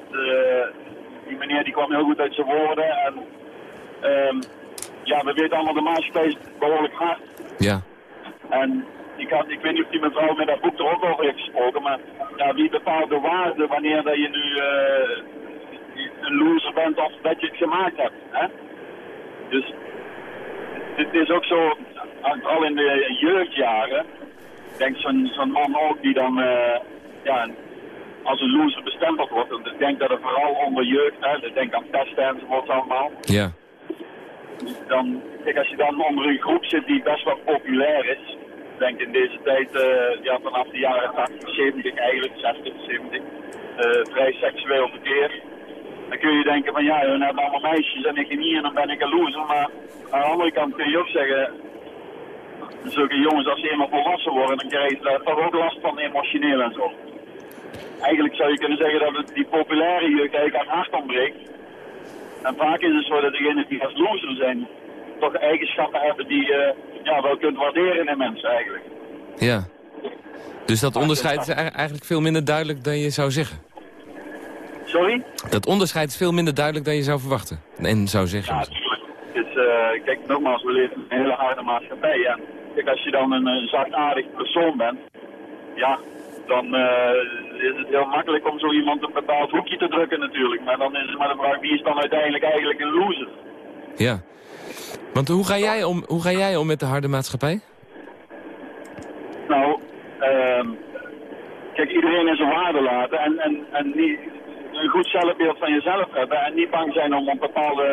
die meneer die kwam heel goed uit zijn woorden en um, ja, we weten allemaal de maatschappij behoorlijk hard. Ja. En ik, had, ik weet niet of die mevrouw met dat boek er ook over heeft gesproken, maar ja, wie bepaalt de waarde wanneer dat je nu uh, een loser bent of dat je het gemaakt hebt. Hè? Dus het is ook zo, al in de jeugdjaren, denk zo'n zo'n man ook die dan uh, ja, als een loser bestempeld wordt. En ik denk dat het vooral onder jeugd, hè, ik denk aan testen enzovoort allemaal. Ja. Dan, kijk, als je dan onder een groep zit die best wel populair is, denk in deze tijd, uh, ja, vanaf de jaren 80, 70 eigenlijk, 60, 70, uh, vrij seksueel verkeer. Dan kun je denken van ja, hun hebben allemaal meisjes en ik niet en dan ben ik een loser. Maar aan de andere kant kun je ook zeggen, zulke jongens als ze eenmaal volwassen worden, dan krijgen ze daar toch ook last van emotioneel en zo. Eigenlijk zou je kunnen zeggen dat het die populaire jeugd eigenlijk aan hart ontbreekt. En vaak is het zo dat degenen die als loser zijn, toch eigenschappen hebben die je ja, wel kunt waarderen in mensen eigenlijk. Ja. Dus dat onderscheid is eigenlijk veel minder duidelijk dan je zou zeggen? Sorry? Dat onderscheid is veel minder duidelijk dan je zou verwachten. En zou zeggen. Ja, natuurlijk. Dus, uh, kijk, nogmaals, we leven in een hele harde maatschappij. En kijk, als je dan een uh, zachtaardig persoon bent, ja, dan uh, is het heel makkelijk om zo iemand een bepaald hoekje te drukken natuurlijk. Maar dan is het maar de vraag, wie is dan uiteindelijk eigenlijk een loser? Ja. Want hoe ga jij om, hoe ga jij om met de harde maatschappij? Nou, uh, kijk, iedereen in zijn waarde laten en, en, en niet, een goed zelfbeeld van jezelf hebben en niet bang zijn om op bepaalde,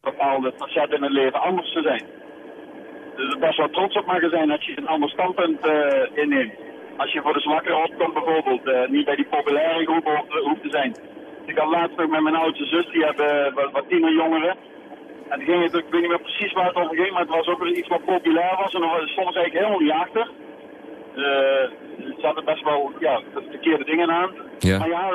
bepaalde facetten in het leven anders te zijn. Dus best wel trots op mogen zijn als je een ander standpunt uh, inneemt. Als je voor de zwakkere opkomt bijvoorbeeld, eh, niet bij die populaire groep hoeft, te zijn. Ik had laatst ook met mijn oudste zus, die hebben wat, wat tienerjongeren. En die ging het, ik weet niet meer precies waar het over ging, maar het was ook iets wat populair was. En daar stonden ze eigenlijk helemaal niet achter. Eh, er zaten best wel ja, verkeerde dingen aan. Ja. Maar ja,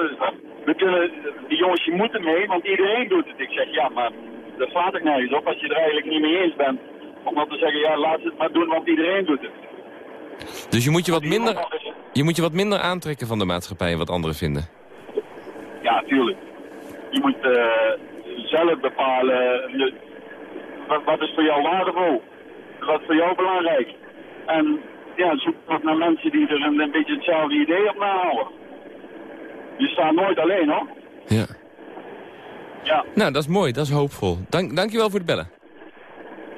we kunnen, die jongens die moeten mee, want iedereen doet het. Ik zeg ja, maar dat slaat ik nergens op als je er eigenlijk niet mee eens bent. Om dan te zeggen, ja, laat het maar doen, want iedereen doet het. Dus je moet je wat minder, je moet je wat minder aantrekken van de maatschappij en wat anderen vinden. Ja, tuurlijk. Je moet eh, zelf bepalen je- wat, wat is voor jou waardevol. Wat is voor jou belangrijk. En ja, zoek ook naar mensen die er een, een beetje hetzelfde idee op nahouden. Je staat nooit alleen hoor. Ja. Ja, Nou, dat is mooi, dat is hoopvol. Dank, dankjewel voor het bellen.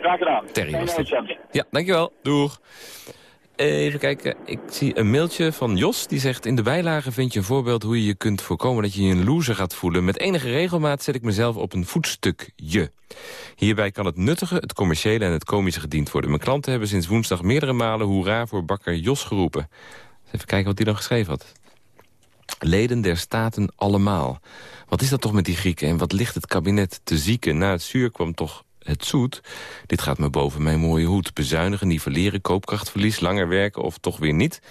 graag gedaan. Terry was dit. Ja, dankjewel. Doeg. Even kijken, ik zie een mailtje van Jos. Die zegt, in de bijlage vind je een voorbeeld hoe je je kunt voorkomen dat je je een loser gaat voelen. Met enige regelmaat zet ik mezelf op een voetstukje. Hierbij kan het nuttige, het commerciële en het komische gediend worden. Mijn klanten hebben sinds woensdag meerdere malen hoera voor bakker Jos geroepen. Even kijken wat hij dan geschreven had. Leden der staten allemaal. Wat is dat toch met die Grieken en wat ligt het kabinet te zieken? Na het zuur kwam toch het zoet. Dit gaat me boven mijn mooie hoed. Bezuinigen, nivelleren, koopkrachtverlies, langer werken of toch weer niet.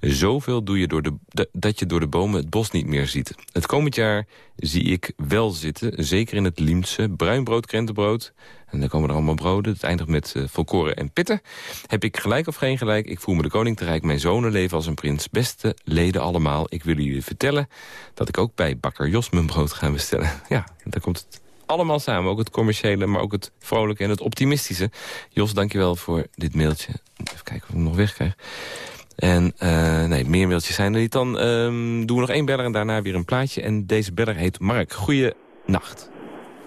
Zoveel doe je door de, da- dat je door de bomen het bos niet meer ziet. Het komend jaar zie ik wel zitten, zeker in het Liemse. Bruinbrood, krentenbrood. En dan komen er allemaal broden. Het eindigt met eh, volkoren en pitten. Heb ik gelijk of geen gelijk? Ik voel me de koning te rijk. Mijn zonen leven als een prins. Beste leden allemaal. Ik wil jullie vertellen dat ik ook bij bakker Jos mijn brood ga bestellen. Ja, daar komt het allemaal samen. Ook het commerciële, maar ook het vrolijke en het optimistische. Jos, dankjewel voor dit mailtje. Even kijken of ik hem nog wegkrijg. En eh, nee, meer mailtjes zijn er niet. Dan ehm, doen we nog één beller en daarna weer een plaatje. En deze beller heet Mark. Goeie nacht.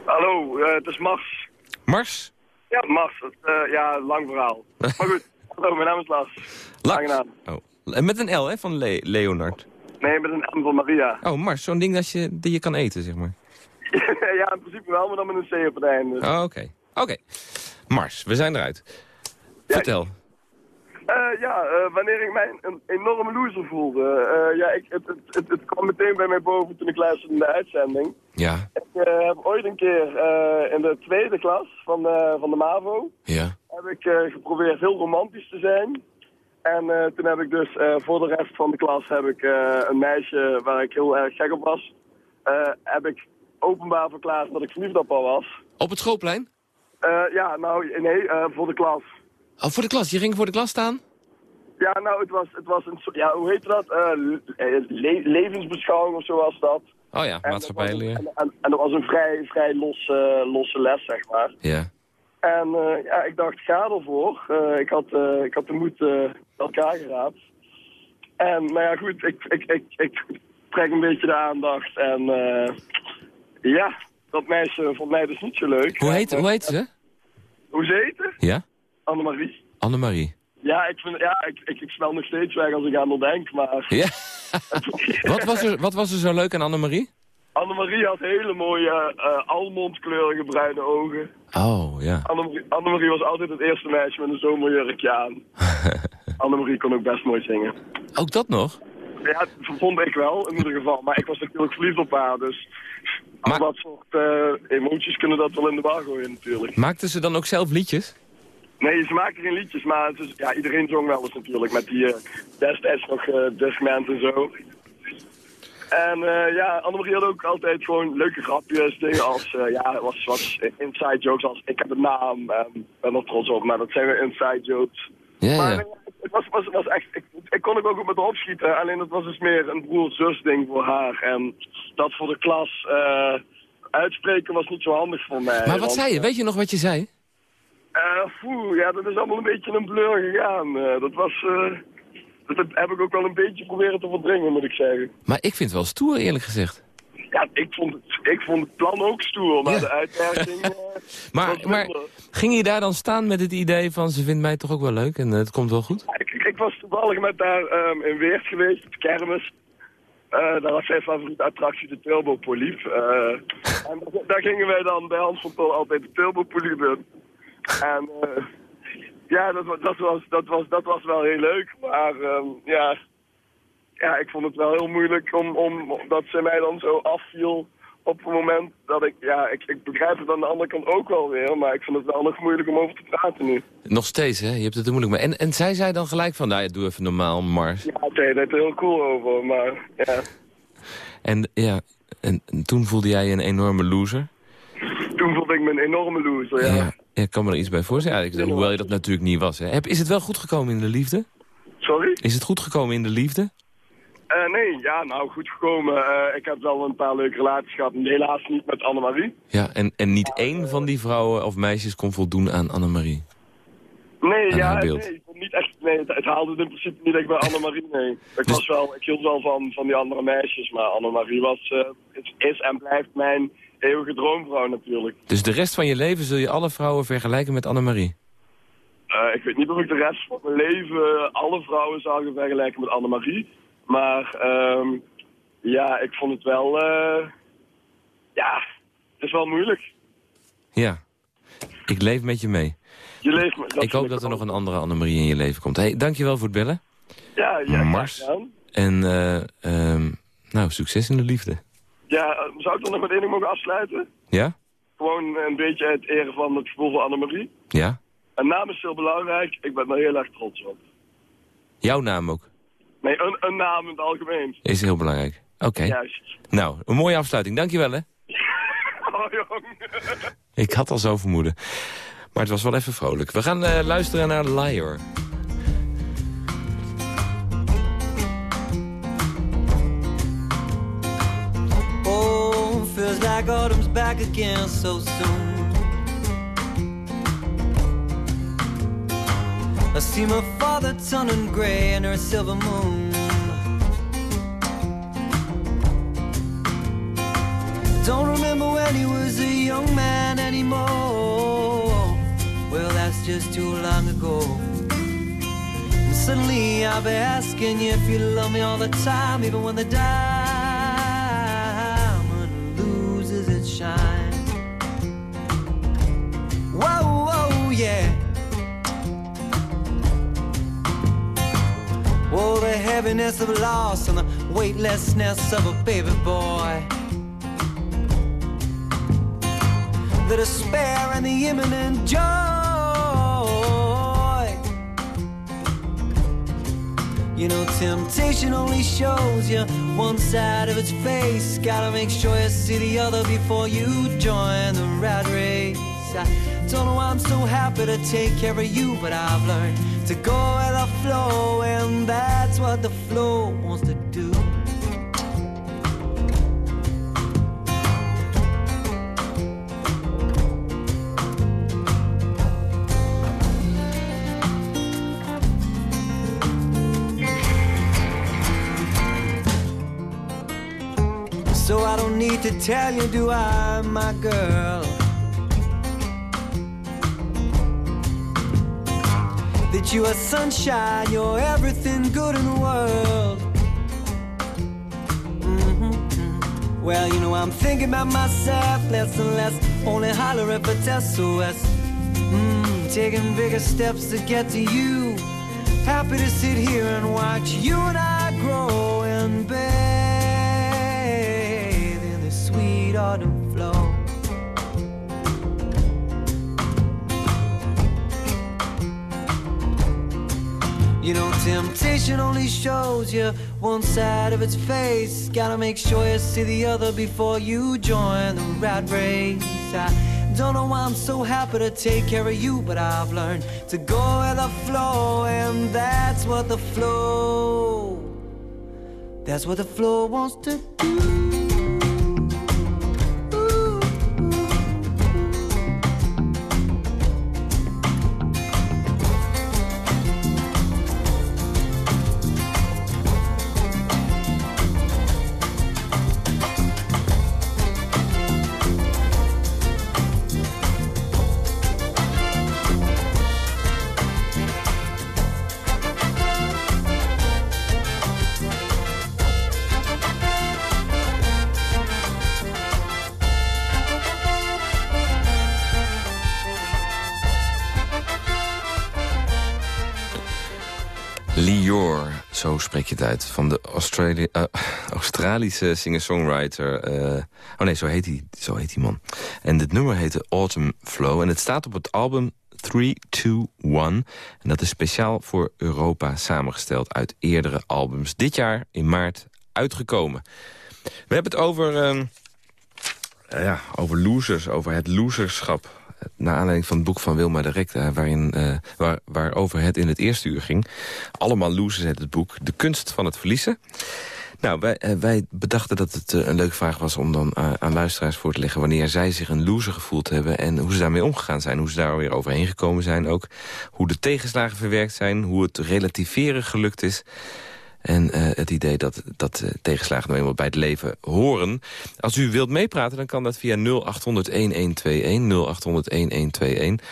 Hallo, eh, het is Mars. Mars? Ja, Mars. Eh, ja, lang verhaal. maar goed, hallo, mijn naam is Lars. Lars. Oh. En met een L, hè, van Le- Leonard. Nee, met een M van Maria. Oh, Mars, zo'n ding dat je, die je kan eten, zeg maar. ja, in principe wel, maar dan met een C op het einde. Oh, Oké, oké. Mars, we zijn eruit. Vertel. Eh, ja, eh, wanneer ik mij een enorme loser voelde. eh, ja, ik, het, het, het, het kwam meteen bij mij boven toen ik luisterde naar de uitzending. Ja, Ik heb ooit een keer in de tweede klas van de, van de MAVO... ja. heb ik geprobeerd heel romantisch te zijn. En toen heb ik dus voor de rest van de klas heb ik een meisje waar ik heel erg gek op was... heb ik openbaar verklaard dat ik verliefd op haar was. Op het schoolplein? Eh, ja, nou, nee, eh, voor de klas. Oh, voor de klas. Je ging voor de klas staan? Ja, nou, het was, het was een soort, ja, hoe heet dat? Le- le- levensbeschouwing of zo was dat. Oh ja, maatschappijleer. En, en, en dat was een vrij, vrij losse, losse les, zeg maar. Ja. En ja, ik dacht, ga ervoor. Ik, had, ik had de moed bij elkaar geraapt. En nou ja, goed, ik, ik, ik, ik trek een beetje de aandacht. En ja, dat meisje vond mij dus niet zo leuk. Hoe heet, hoe heet ze? Hoe ze heette? Ja? Annemarie. Annemarie. Ja, ik, vind, ja ik, ik, ik spel nog steeds weg als ik aan haar denk, maar... Ja? wat, was er, wat was er zo leuk aan Annemarie? Annemarie had hele mooie eh almondkleurige bruine ogen. Oh, ja. Annemarie, Annemarie was altijd het eerste meisje met een zomerjurkje aan. Annemarie kon ook best mooi zingen. Ook dat nog? Ja, dat vond ik wel, in ieder geval. Maar ik was natuurlijk verliefd op haar, dus... Al dat soort eh, emoties kunnen dat wel in de bar gooien natuurlijk. Maakte ze dan ook zelf liedjes? Nee, ze maakte geen liedjes, maar is, ja, iedereen zong wel eens natuurlijk. Met die destijds nog uh, en zo. En uh, ja, Annemarie had ook altijd gewoon leuke grapjes. Dingen als, uh, ja, was, was inside jokes als ik heb een naam en ben er trots op. Maar dat zijn weer inside jokes. Ja, maar ja. het was, was, was echt, ik, ik kon ook met haar opschieten. Alleen het was dus meer een broer-zus ding voor haar. En dat voor de klas uh, uitspreken was niet zo handig voor mij. Maar wat zei je? Weet je nog wat je zei? Uh, poeh, ja, dat is allemaal een beetje een blur gegaan. Uh, dat was... Dat heb ik ook wel een beetje proberen te verdringen, moet ik zeggen. Maar ik vind het wel stoer, eerlijk gezegd. Ja, ik vond het, ik vond het plan ook stoer, maar ja. de uitwerking... maar, maar ging je daar dan staan met het idee van... ze vindt mij toch ook wel leuk en het komt wel goed? Ja, ik, ik, was toevallig met haar um, in Weert geweest, op de kermis. daar was zijn favoriete attractie de Turbo Poliep. en daar gingen wij dan bij Hans van Tol altijd de Turbo Poliep doen. En uh, ja, dat, dat, was, dat, was, dat was wel heel leuk. Maar um, ja, ja, ik vond het wel heel moeilijk om, om, dat ze mij dan zo afviel op het moment dat ik, ja, ik, ik begrijp het aan de andere kant ook wel weer, maar ik vind het wel nog moeilijk om over te praten nu. Nog steeds, hè? Je hebt het er moeilijk mee. En, en zij zei dan gelijk van, nou ja, doe even normaal, Mars. Ja, zij deed er heel cool over, maar ja. En ja, en, en toen voelde jij je een enorme loser? Toen voelde ik me een enorme loser, ja. Ja, ik kan me er iets bij voorstellen. Ja, ik- hoewel je dat natuurlijk niet was. Hè. Heb, is het wel goed gekomen in de liefde? Sorry? Is het goed gekomen in de liefde? Eh, nee, ja, nou, goed gekomen. Eh, ik heb wel een paar leuke relaties gehad, helaas niet met Annemarie. Ja, en, en niet één van die vrouwen of meisjes kon voldoen aan Annemarie. Nee, Aan ja, nee, niet echt, nee, het, het haalde het in principe niet echt bij Annemarie, nee. Ik, was wel, ik hield wel van, van die andere meisjes, maar Annemarie was, eh, is, is en blijft mijn eeuwige droomvrouw natuurlijk. Dus de rest van je leven zul je alle vrouwen vergelijken met Annemarie? Ik weet niet of ik de rest van mijn leven alle vrouwen zou vergelijken met Annemarie. Maar ehm, ja, ik vond het wel... eh, ja, het is wel moeilijk. Ja. Ik leef met je mee. Je leeft met, ik hoop dat er nog een andere Annemarie in je leven komt. Hey, dankjewel voor het bellen. Ja, ja, Mars. En eh, ehm, nou, succes in de liefde. Ja, eh, zou ik dan nog met één ding mogen afsluiten? Ja? Gewoon een beetje het eren van het gevoel van Annemarie. Ja? Een naam is heel belangrijk. Ik ben er heel erg trots op. Jouw naam ook. Nee, een, een naam in het algemeen. Is heel belangrijk. Oké. Juist. Nou, een mooie afsluiting. Dankjewel, hè. Oh, jong. Ik had al zo vermoeden. Maar het was wel even vrolijk. We gaan eh, luisteren naar Liar. Oh, feels like autumn's back again so soon. I see my father turning gray in her silver moon. Don't remember when he was a young man anymore. Well, that's just too long ago. And suddenly I'll be asking you if you love me all the time, even when the diamond loses its shine. Whoa, whoa, yeah. Heaviness of loss and the weightlessness of a baby boy. The despair and the imminent joy. You know, temptation only shows you one side of its face. Gotta make sure you see the other before you join the rat race. Don't know why I'm so happy to take care of you, but I've learned to go with the flow, and that's what the flow wants to do. So I don't need to tell you, do I, my girl? You are sunshine, you're everything good in the world. Mhm. Well, you know, I'm thinking about myself less and less, only hollering for SOS. Mm, taking bigger steps to get to you. Happy to sit here and watch you and I grow and bathe in the sweet autumn You know, temptation only shows you one side of its face. Gotta make sure you see the other before you join the rat race. I don't know why I'm so happy to take care of you, but I've learned to go with the flow, and that's what the flow. That's what the flow wants to do. Spreek. Van de uh, Australische singer-songwriter. Uh, oh nee, zo heet, hij, zo heet die man. En dit nummer heette Autumn Flow. En het staat op het album 321. En dat is speciaal voor Europa samengesteld uit eerdere albums. Dit jaar in maart uitgekomen. We hebben het over, uh, ja, over losers, over het loserschap naar aanleiding van het boek van Wilma de Rek... waarin, uh, waar, waarover het in het eerste uur ging. Allemaal losers uit het boek. De kunst van het verliezen. Nou, wij, uh, wij bedachten dat het een leuke vraag was om dan aan luisteraars voor te leggen... wanneer zij zich een loser gevoeld hebben en hoe ze daarmee omgegaan zijn. Hoe ze daar weer overheen gekomen zijn ook. Hoe de tegenslagen verwerkt zijn, hoe het relativeren gelukt is... En uh, het idee dat, dat uh, tegenslagen nou eenmaal bij het leven horen. Als u wilt meepraten, dan kan dat via 0800-1121. 0800-1121.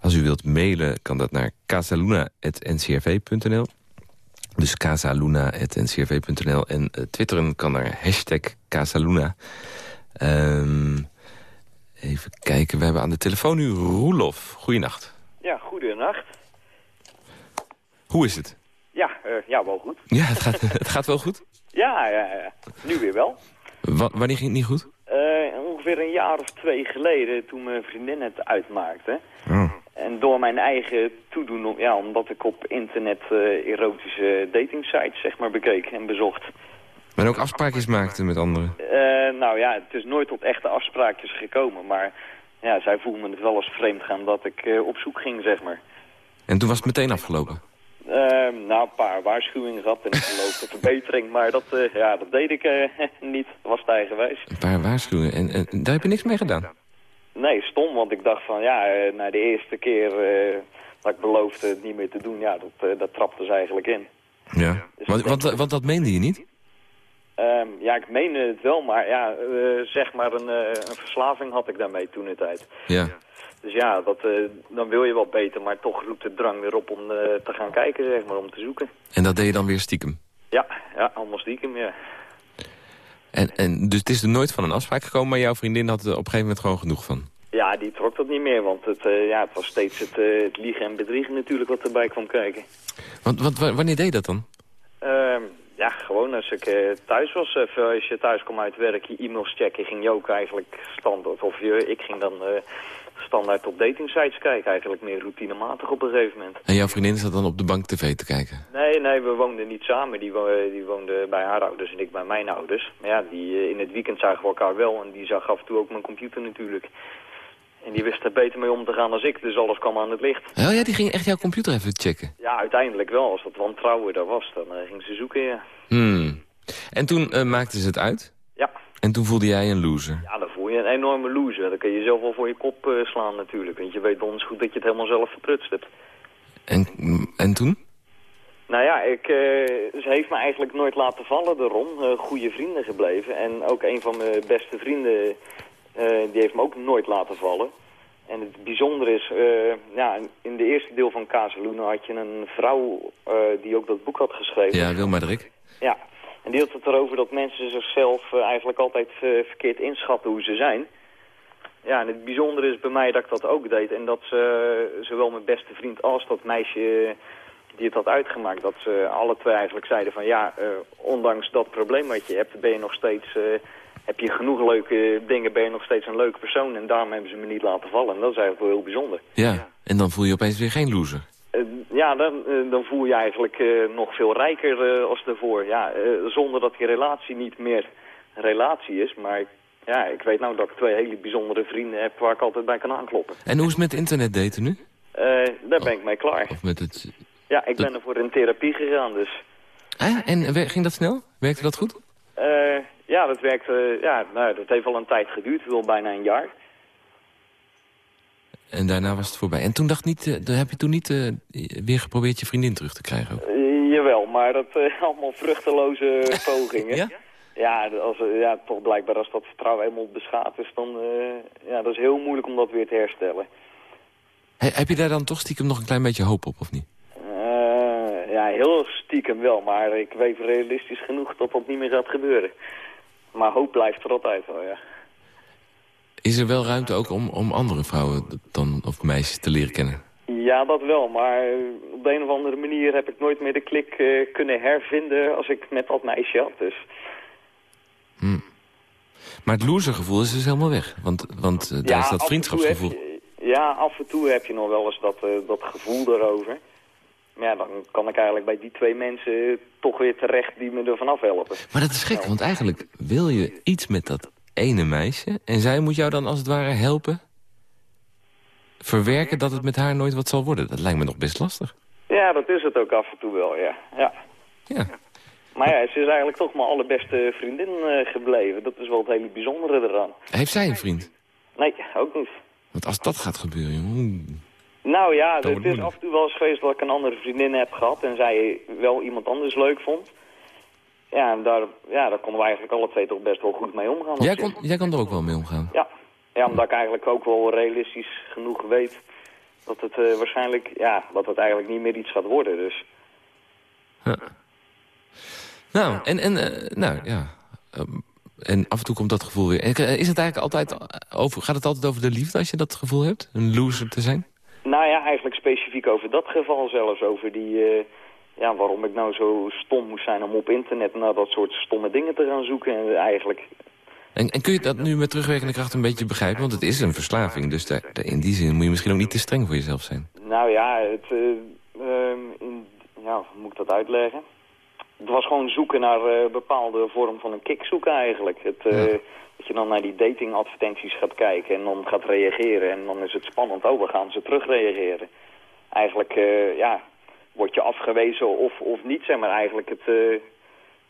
Als u wilt mailen, kan dat naar casaluna.ncrv.nl. Dus casaluna.ncrv.nl. En uh, twitteren kan naar hashtag Casaluna. Um, even kijken, we hebben aan de telefoon nu Roelof. Goedenacht. Ja, goedenacht. Hoe is het? Ja, uh, ja, wel goed. Ja, het gaat, het gaat wel goed? Ja, ja, ja, nu weer wel. W wanneer ging het niet goed? Uh, ongeveer een jaar of twee geleden, toen mijn vriendin het uitmaakte. Oh. En door mijn eigen toedoen, ja, omdat ik op internet uh, erotische datingsites zeg maar, bekeek en bezocht. Maar ook afspraakjes maakte met anderen? nou ja, het is nooit tot echte afspraakjes gekomen, maar ja, zij voelden het wel als vreemd gaan dat ik op zoek ging, zeg maar. En toen was het meteen afgelopen? Uh, nou, een paar waarschuwingen gehad en ik geloof verbetering, maar dat, uh, ja, dat deed ik uh, niet. Dat was eigenwijs. Een paar waarschuwingen en, en, daar heb je niks mee gedaan? Nee, stom, want ik dacht van ja, na de eerste keer dat ik beloofde het niet meer te doen, ja, dat, dat trapte ze eigenlijk in. Ja, dus want, dat meende je niet? Um, ja, ik meende het wel, maar ja, zeg maar een, een verslaving had ik daarmee toen de tijd. Ja. Dus ja, dat, uh, dan wil je wel beter, maar toch roept de drang weer op om uh, te gaan kijken, zeg maar, om te zoeken. En dat deed je dan weer stiekem? Ja, ja allemaal stiekem, ja. En, en dus het is er nooit van een afspraak gekomen, maar jouw vriendin had er op een gegeven moment gewoon genoeg van? Ja, die trok dat niet meer, want het, uh, ja, het was steeds het, het, liegen en bedriegen natuurlijk wat erbij kwam kijken. Want, want wanneer deed je dat dan? Ehm, ja, gewoon als ik thuis was, even, als je thuis kwam uit werk, je e-mails checken, ging je ook eigenlijk standaard, of je, ik ging dan standaard op datingsites kijken. Eigenlijk meer routinematig op een gegeven moment. En jouw vriendin zat dan op de bank tv te kijken? Nee, nee, we woonden niet samen. Die, wo die woonde bij haar ouders en ik bij mijn ouders. Maar ja, die, in het weekend zagen we elkaar wel. En die zag af en toe ook mijn computer natuurlijk. En die wist er beter mee om te gaan als ik. Dus alles kwam aan het licht. Oh ja, die ging echt jouw computer even checken? Ja, uiteindelijk wel. Als dat wantrouwen daar was, dan uh, ging ze zoeken, ja. Hmm. En toen uh, maakten ze het uit? Ja. En toen voelde jij een loser? Ja, dan je een enorme loser. Dan kun je zelf wel voor je kop uh, slaan natuurlijk. Want je weet donders goed dat je het helemaal zelf verprutst hebt. En, en toen? Nou ja, ik, uh, ze heeft me eigenlijk nooit laten vallen, de Ron. Uh, goede vrienden gebleven. En ook een van mijn beste vrienden, die heeft me ook nooit laten vallen. En het bijzondere is, ja, in de eerste deel van Casaluna had je een vrouw die ook dat boek had geschreven. Ja, Wilma Drik. Ja, en die had het erover dat mensen zichzelf uh, eigenlijk altijd uh, verkeerd inschatten hoe ze zijn. Ja, en het bijzondere is bij mij dat ik dat ook deed. En dat ze, zowel mijn beste vriend als dat meisje die het had uitgemaakt... dat ze alle twee eigenlijk zeiden van ja, ondanks dat probleem wat je hebt... ben je nog steeds, heb je genoeg leuke dingen, ben je nog steeds een leuke persoon. En daarom hebben ze me niet laten vallen. En dat is eigenlijk wel heel bijzonder. Ja, ja. en dan voel je opeens weer geen loser. Uh, ja, dan, uh, dan voel je eigenlijk uh, nog veel rijker als daarvoor. Ja, zonder dat die relatie niet meer relatie is. Maar ja, ik weet nou dat ik twee hele bijzondere vrienden heb waar ik altijd bij kan aankloppen. En hoe is het met internetdaten nu? daar ben ik mee klaar. Of met het... Ja, ik ben er voor een therapie gegaan dus. Ah, en ging dat snel? Werkte dat goed? ja, dat werkte, ja, nou, dat heeft al een tijd geduurd, wel bijna een jaar. En daarna was het voorbij. En toen dacht niet, uh, heb je toen niet uh, weer geprobeerd je vriendin terug te krijgen? Ook? Uh, jawel, maar dat allemaal vruchteloze pogingen. ja? Ja, als, ja, toch blijkbaar als dat vertrouwen helemaal beschadigd is, dan ja, dat is heel moeilijk om dat weer te herstellen. Heb je daar dan toch stiekem nog een klein beetje hoop op, of niet? ja, heel stiekem wel, maar ik weet realistisch genoeg dat dat niet meer gaat gebeuren. Maar hoop blijft er altijd wel, ja. Is er wel ruimte ook om, om andere vrouwen dan, of meisjes te leren kennen? Ja, dat wel. Maar op de een of andere manier heb ik nooit meer de klik eh, kunnen hervinden als ik met dat meisje had. Dus Maar het losergevoel is dus helemaal weg. Want, want eh, daar is dat vriendschapsgevoel. je- ja, af en toe heb je nog wel eens dat, eh, dat gevoel erover. Maar ja, dan kan ik eigenlijk bij die twee mensen toch weer terecht die me er vanaf helpen. Maar dat is gek, want eigenlijk wil je iets met dat ene meisje... en zij moet jou dan als het ware helpen... verwerken dat het met haar nooit wat zal worden. Dat lijkt me nog best lastig. Ja, dat is het ook af en toe wel, ja. ja. Ja. Maar ja, ze is eigenlijk toch mijn allerbeste vriendin eh, gebleven. Dat is wel het hele bijzondere eraan. Heeft zij een vriend? Nee, ook niet. Want als dat gaat gebeuren, jongen... Nou ja, het is af en toe wel eens geweest dat ik een andere vriendin heb gehad en zij wel iemand anders leuk vond. Ja, en daar, ja, daar konden we eigenlijk alle twee toch best wel goed mee omgaan. Jij kon, jij kan er ook wel mee omgaan. Ja. ja, omdat ik eigenlijk ook wel realistisch genoeg weet dat het eh, waarschijnlijk, ja, dat het eigenlijk niet meer iets gaat worden. Dus Nou, en, en eh, nou ja... ehm, en af en toe komt dat gevoel weer. Eh, Is het eigenlijk altijd over, gaat het altijd over de liefde als je dat gevoel hebt? Een loser te zijn? Nou ja, eigenlijk specifiek over dat geval zelfs. Over die, ja, waarom ik nou zo stom moest zijn om op internet naar dat soort stomme dingen te gaan zoeken. En eigenlijk, En, en kun je dat nu met terugwerkende kracht een beetje begrijpen? Want het is een verslaving, dus daar, daar- in die zin moet je misschien ook niet te streng voor jezelf zijn. nou ja, het, eh, ehm, in, ja, hoe moet ik dat uitleggen? Het was gewoon zoeken naar eh bepaalde vorm van een kick zoeken eigenlijk. Het, eh, Dat je dan naar die datingadvertenties gaat kijken en dan gaat reageren. En dan is het spannend, oh, we gaan ze terugreageren. Eigenlijk, ja, word je afgewezen of, of niet, zeg maar. Eigenlijk het, eh,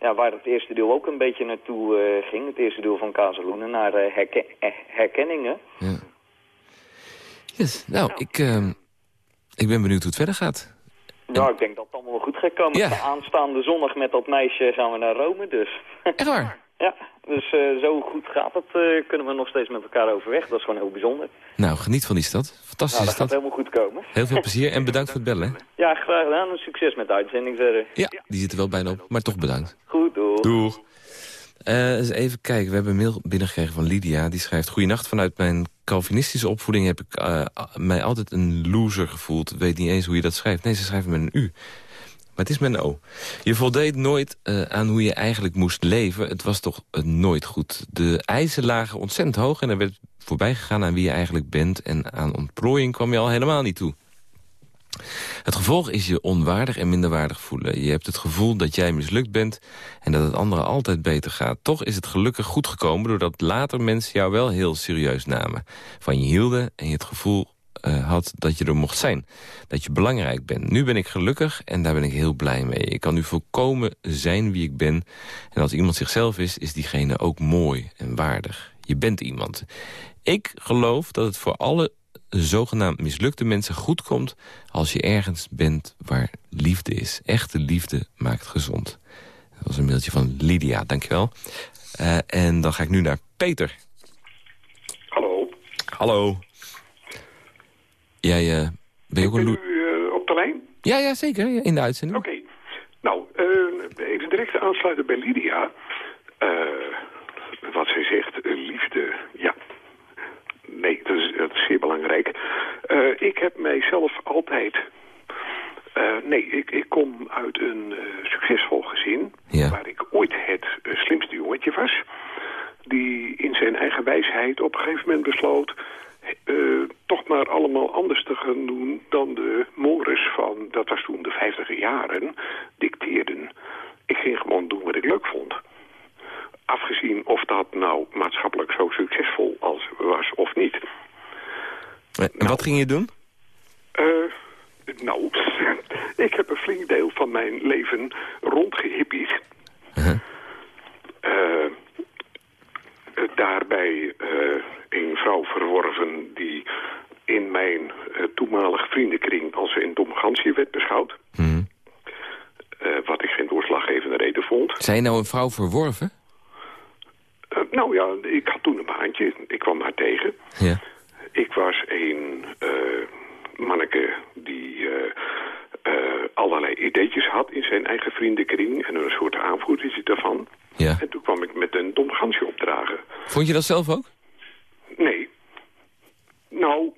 ja, waar het eerste deel ook een beetje naartoe eh, ging. Het eerste deel van Kazeloenen naar eh, herken- herkenningen. Yes. Nou, ik, ehm, ik ben benieuwd hoe het verder gaat. Ja, ik denk dat het allemaal wel goed gaat komen. Ja. De Aanstaande zondag met dat meisje gaan we naar Rome, dus. Echt waar? ja, dus eh, zo goed gaat het. eh, kunnen we nog steeds met elkaar overweg. Dat is gewoon heel bijzonder. Nou, geniet van die stad. Nou, Fantastische dat gaat stad. helemaal goed komen. Heel veel plezier en bedankt voor het bellen. hè. Ja, graag gedaan. Succes met de uitzending verder. Ja, die zit er wel bijna op, maar toch bedankt. Goed, doei. Doeg. Eh, eens even kijken, we hebben een mail binnengekregen van Lydia. Die schrijft, Goeienacht, vanuit mijn Calvinistische opvoeding heb ik mij altijd een loser gevoeld. Weet niet eens hoe je dat schrijft. Nee, ze schrijft met een U. Maar het is een O. Je voldeed nooit eh, aan hoe je eigenlijk moest leven. Het was toch eh, nooit goed. De eisen lagen ontzettend hoog en er werd voorbij gegaan aan wie je eigenlijk bent. En aan ontplooiing kwam je al helemaal niet toe. Het gevolg is je onwaardig en minderwaardig voelen. Je hebt het gevoel dat jij mislukt bent en dat het anderen altijd beter gaat. Toch is het gelukkig goed gekomen doordat later mensen jou wel heel serieus namen. Van je hielden en je het gevoel eh, had dat je er mocht zijn. Dat je belangrijk bent. Nu ben ik gelukkig en daar ben ik heel blij mee. Ik kan nu volkomen zijn wie ik ben. En als iemand zichzelf is, is diegene ook mooi en waardig. Je bent iemand. Ik geloof dat het voor alle zogenaamd mislukte mensen goed komt... als je ergens bent waar liefde is. Echte liefde maakt gezond. Dat was een mailtje van Lydia, dankjewel. Uh, en dan ga ik nu naar Peter. Hallo. Hallo. Jij uh, ben je ook een... Ben u uh, op de lijn? Ja, ja, zeker. In de uitzending. Oké. Okay. Nou, uh, even direct aansluiten bij Lydia. Wat zij zegt, liefde, ja. Nee, dat is, dat is zeer belangrijk. Ik heb mijzelf altijd... Nee, ik, ik kom uit een succesvol gezin... Ja. waar ik ooit het slimste jongetje was... die in zijn eigen wijsheid op een gegeven moment besloot... toch maar allemaal anders te gaan doen dan de mores van... dat was toen de vijftiger jaren, dicteerden. Ik ging gewoon doen wat ik leuk vond afgezien of dat nou maatschappelijk zo succesvol als was of niet. En nou, wat ging je doen? Uh, nou, ik heb een flink deel van mijn leven rondgehippied. Uh -huh. Uh, daarbij een vrouw verworven die in mijn toenmalige vriendenkring als een domgansje werd beschouwd. -huh. wat ik geen doorslaggevende reden vond. Zijn nou een vrouw verworven? Nou ja, ik had toen een baantje. Ik kwam haar tegen. Ja. Ik was een manneke ideetjes had in zijn eigen vriendenkring. En een soort aanvoerdertje daarvan. Ja. En toen kwam ik met een dom gansje opdragen. Vond je dat zelf ook? Nee. Nou,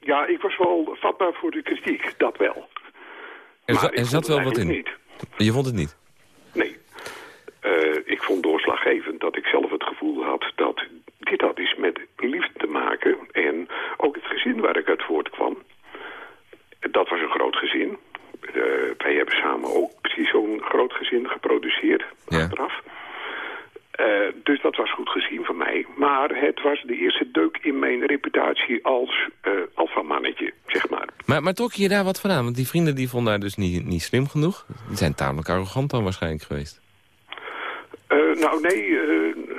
ja, ik was wel vatbaar voor de kritiek. Dat wel. Er, Maar er zat wel wat in. Je vond het niet? Nee. Eh, ik vond doorslaggevend dat ik zelf het gevoel had dat dit had iets met liefde te maken. En ook het gezin waar ik uit voortkwam, dat was een groot gezin. Eh, wij hebben samen ook precies zo'n groot gezin geproduceerd, achteraf. Eh, dus dat was goed gezien van mij. Maar het was de eerste deuk in mijn reputatie als eh alfamannetje, zeg maar. Trok je daar wat van aan? Want die vrienden die vonden haar dus niet, niet slim genoeg. Die zijn tamelijk arrogant dan waarschijnlijk geweest. Eh, nou, nee, eh,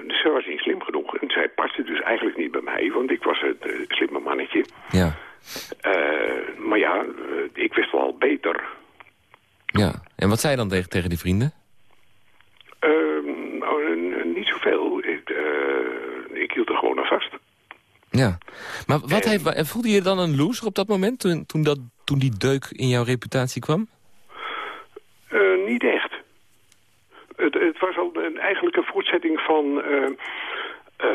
ze was niet slim genoeg. En zij paste dus eigenlijk niet bij mij, want ik was het eh, slimme mannetje. Ja. Maar ja, ik wist wel beter. Ja. En wat zei je dan tegen, tegen die vrienden? Eh, nou, eh, niet zoveel. Ik, eh, ik hield er gewoon aan vast. Ja. Maar wat heeft, wa- voelde je dan een loser op dat moment toen, toen, dat, toen die deuk in jouw reputatie kwam? Eh, niet echt. Het, het was al een, eigenlijk een voortzetting van... eh, eh,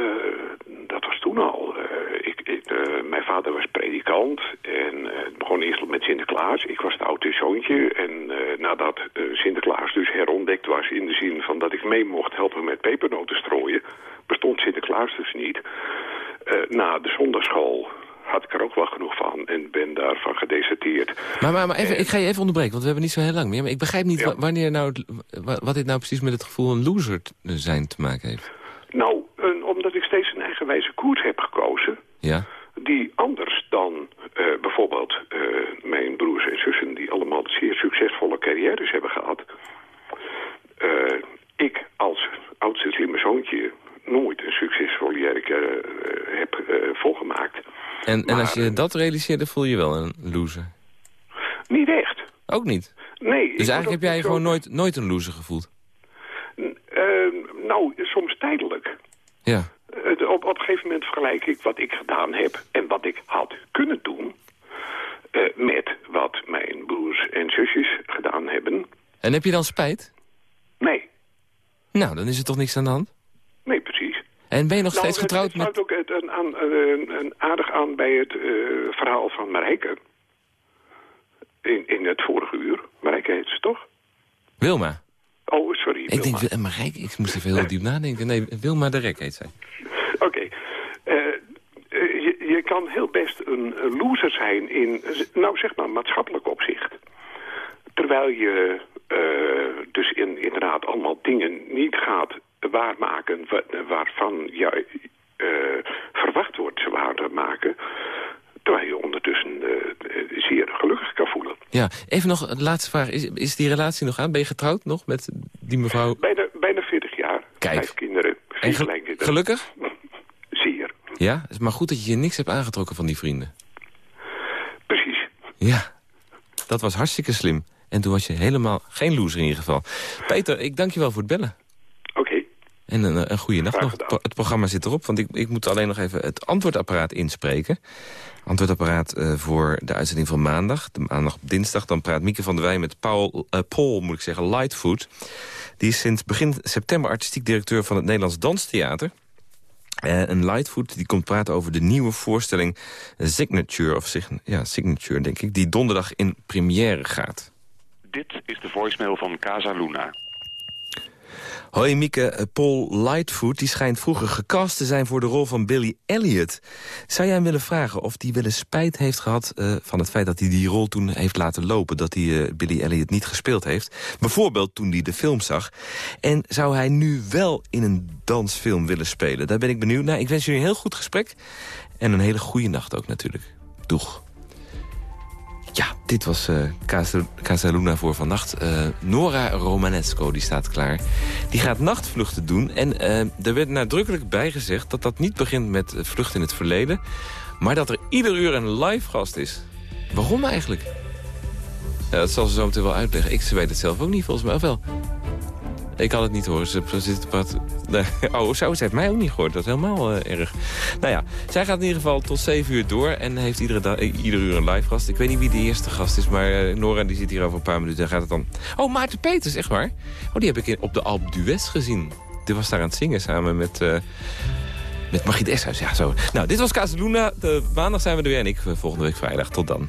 dat was toen al. Eh, ik, ik, eh, mijn vader was predikant en eh, het begon eerst met Sinterklaas. Ik was het oudste zoontje en eh, nadat eh, Sinterklaas dus herontdekt was... in de zin van dat ik mee mocht helpen met pepernoten strooien... bestond Sinterklaas dus niet. Eh, na de zondagschool had ik er ook wel genoeg van en ben daarvan gedeserteerd. Maar, maar, maar even, ik ga je even onderbreken, want we hebben niet zo heel lang meer. Maar ik begrijp niet wa- wanneer nou, het- wat dit nou precies met het gevoel een loser zijn te maken heeft. Nou, een- omdat ik steeds een eigenwijze koers heb gekozen... Ja. die anders dan eh, bijvoorbeeld eh, mijn broers en zussen... die allemaal zeer succesvolle carrières hebben gehad... eh, ik als oudste slimme zoontje nooit een succesvolle carrière eh, heb eh, volgemaakt. En, en als je dat realiseerde, voel je wel een loser? Niet echt. Ook niet? Nee. Dus eigenlijk heb jij je gewoon nooit, nooit een loser gevoeld? Eh, nou, soms tijdelijk. Ja. Op, op een gegeven moment vergelijk ik wat ik gedaan heb en wat ik had kunnen doen... eh, met wat mijn broers en zusjes gedaan hebben. En heb je dan spijt? Nee, Nou, dan is er toch niks aan de hand? Nee, precies. En ben je nog Nou, steeds het- getrouwd het met... sluit ook het, een, aan, een aardig aan bij het eh, verhaal van Marijke. In, in het vorige uur. Marijke heet ze toch? Wilma? Oh, sorry. Ik denk, Wil- maar Rijk, ik moest even heel diep nadenken. Nee, Wilma de Rek heet zij. Oké. Eh, eh, je, je kan heel best een loser zijn in, nou zeg maar, maatschappelijk opzicht. Terwijl je dus in, inderdaad allemaal dingen niet gaat waarmaken wa- waarvan je eh, verwacht wordt ze waar te maken. Terwijl je ondertussen eh, eh, zeer gelukkig kan voelen. Ja, even nog een laatste vraag. Is, is die relatie nog aan? Ben je getrouwd nog met die mevrouw? Bijna, bijna 40 jaar. Kijk. Vijf kinderen. En gelukkig? Zeer. Ja, is maar goed dat je je niks hebt aangetrokken van die vrienden. Precies. Ja, dat was hartstikke slim. En toen was je helemaal geen loser in ieder geval. Peter, ik dank je wel voor het bellen. En een, een goede nacht nog. Het pro- Het programma zit erop, want ik, ik moet alleen nog even het antwoordapparaat inspreken. Antwoordapparaat eh, voor de uitzending van maandag. De maandag op dinsdag. Dan praat Mieke van der Wij met Paul, eh, Paul moet ik zeggen, Lightfoot. Die is sinds begin september artistiek directeur van het Nederlands Danstheater. Eh, en Lightfoot die komt praten over de nieuwe voorstelling Signature, of sign- ja, Signature denk ik, die donderdag in première gaat. Dit is de voicemail van Casa Luna. Hoi Mieke, Eh, Paul Lightfoot die schijnt vroeger gecast te zijn voor de rol van Billy Elliot. Zou jij hem willen vragen of hij wel eens spijt heeft gehad eh, van het feit dat hij die rol toen heeft laten lopen, dat hij eh, Billy Elliot niet gespeeld heeft? Bijvoorbeeld toen hij de film zag. En zou hij nu wel in een dansfilm willen spelen? Daar ben ik benieuwd naar. Ik wens jullie een heel goed gesprek en een hele goede nacht ook natuurlijk. Doeg. Ja, dit was eh Casa, Casa Luna voor vannacht. Eh, Nora Romanesco, die staat klaar. Die gaat nachtvluchten doen. En eh, er werd nadrukkelijk bijgezegd dat dat niet begint met eh, vlucht in het verleden... maar dat er ieder uur een live gast is. Waarom eigenlijk? Ja, dat zal ze zo meteen wel uitleggen. Ik weet het zelf ook niet, volgens mij. Of wel? Ik kan het niet horen. Ze zit wat... Oh, zo, ze heeft mij ook niet gehoord. Dat is helemaal eh, erg. Nou ja, zij gaat in ieder geval tot 7 uur door... en heeft iedere, da- eh, ieder uur een live gast. Ik weet niet wie de eerste gast is, maar eh, Nora die zit hier over een paar minuten. En gaat het dan... Oh, Maarten Peters, echt waar? Oh, die heb ik op de Alp d'Huez gezien. Die was daar aan het zingen samen met... eh met Margriet ja zo. Nou, dit was Casaluna. De maandag zijn we er weer en ik volgende week vrijdag. Tot dan.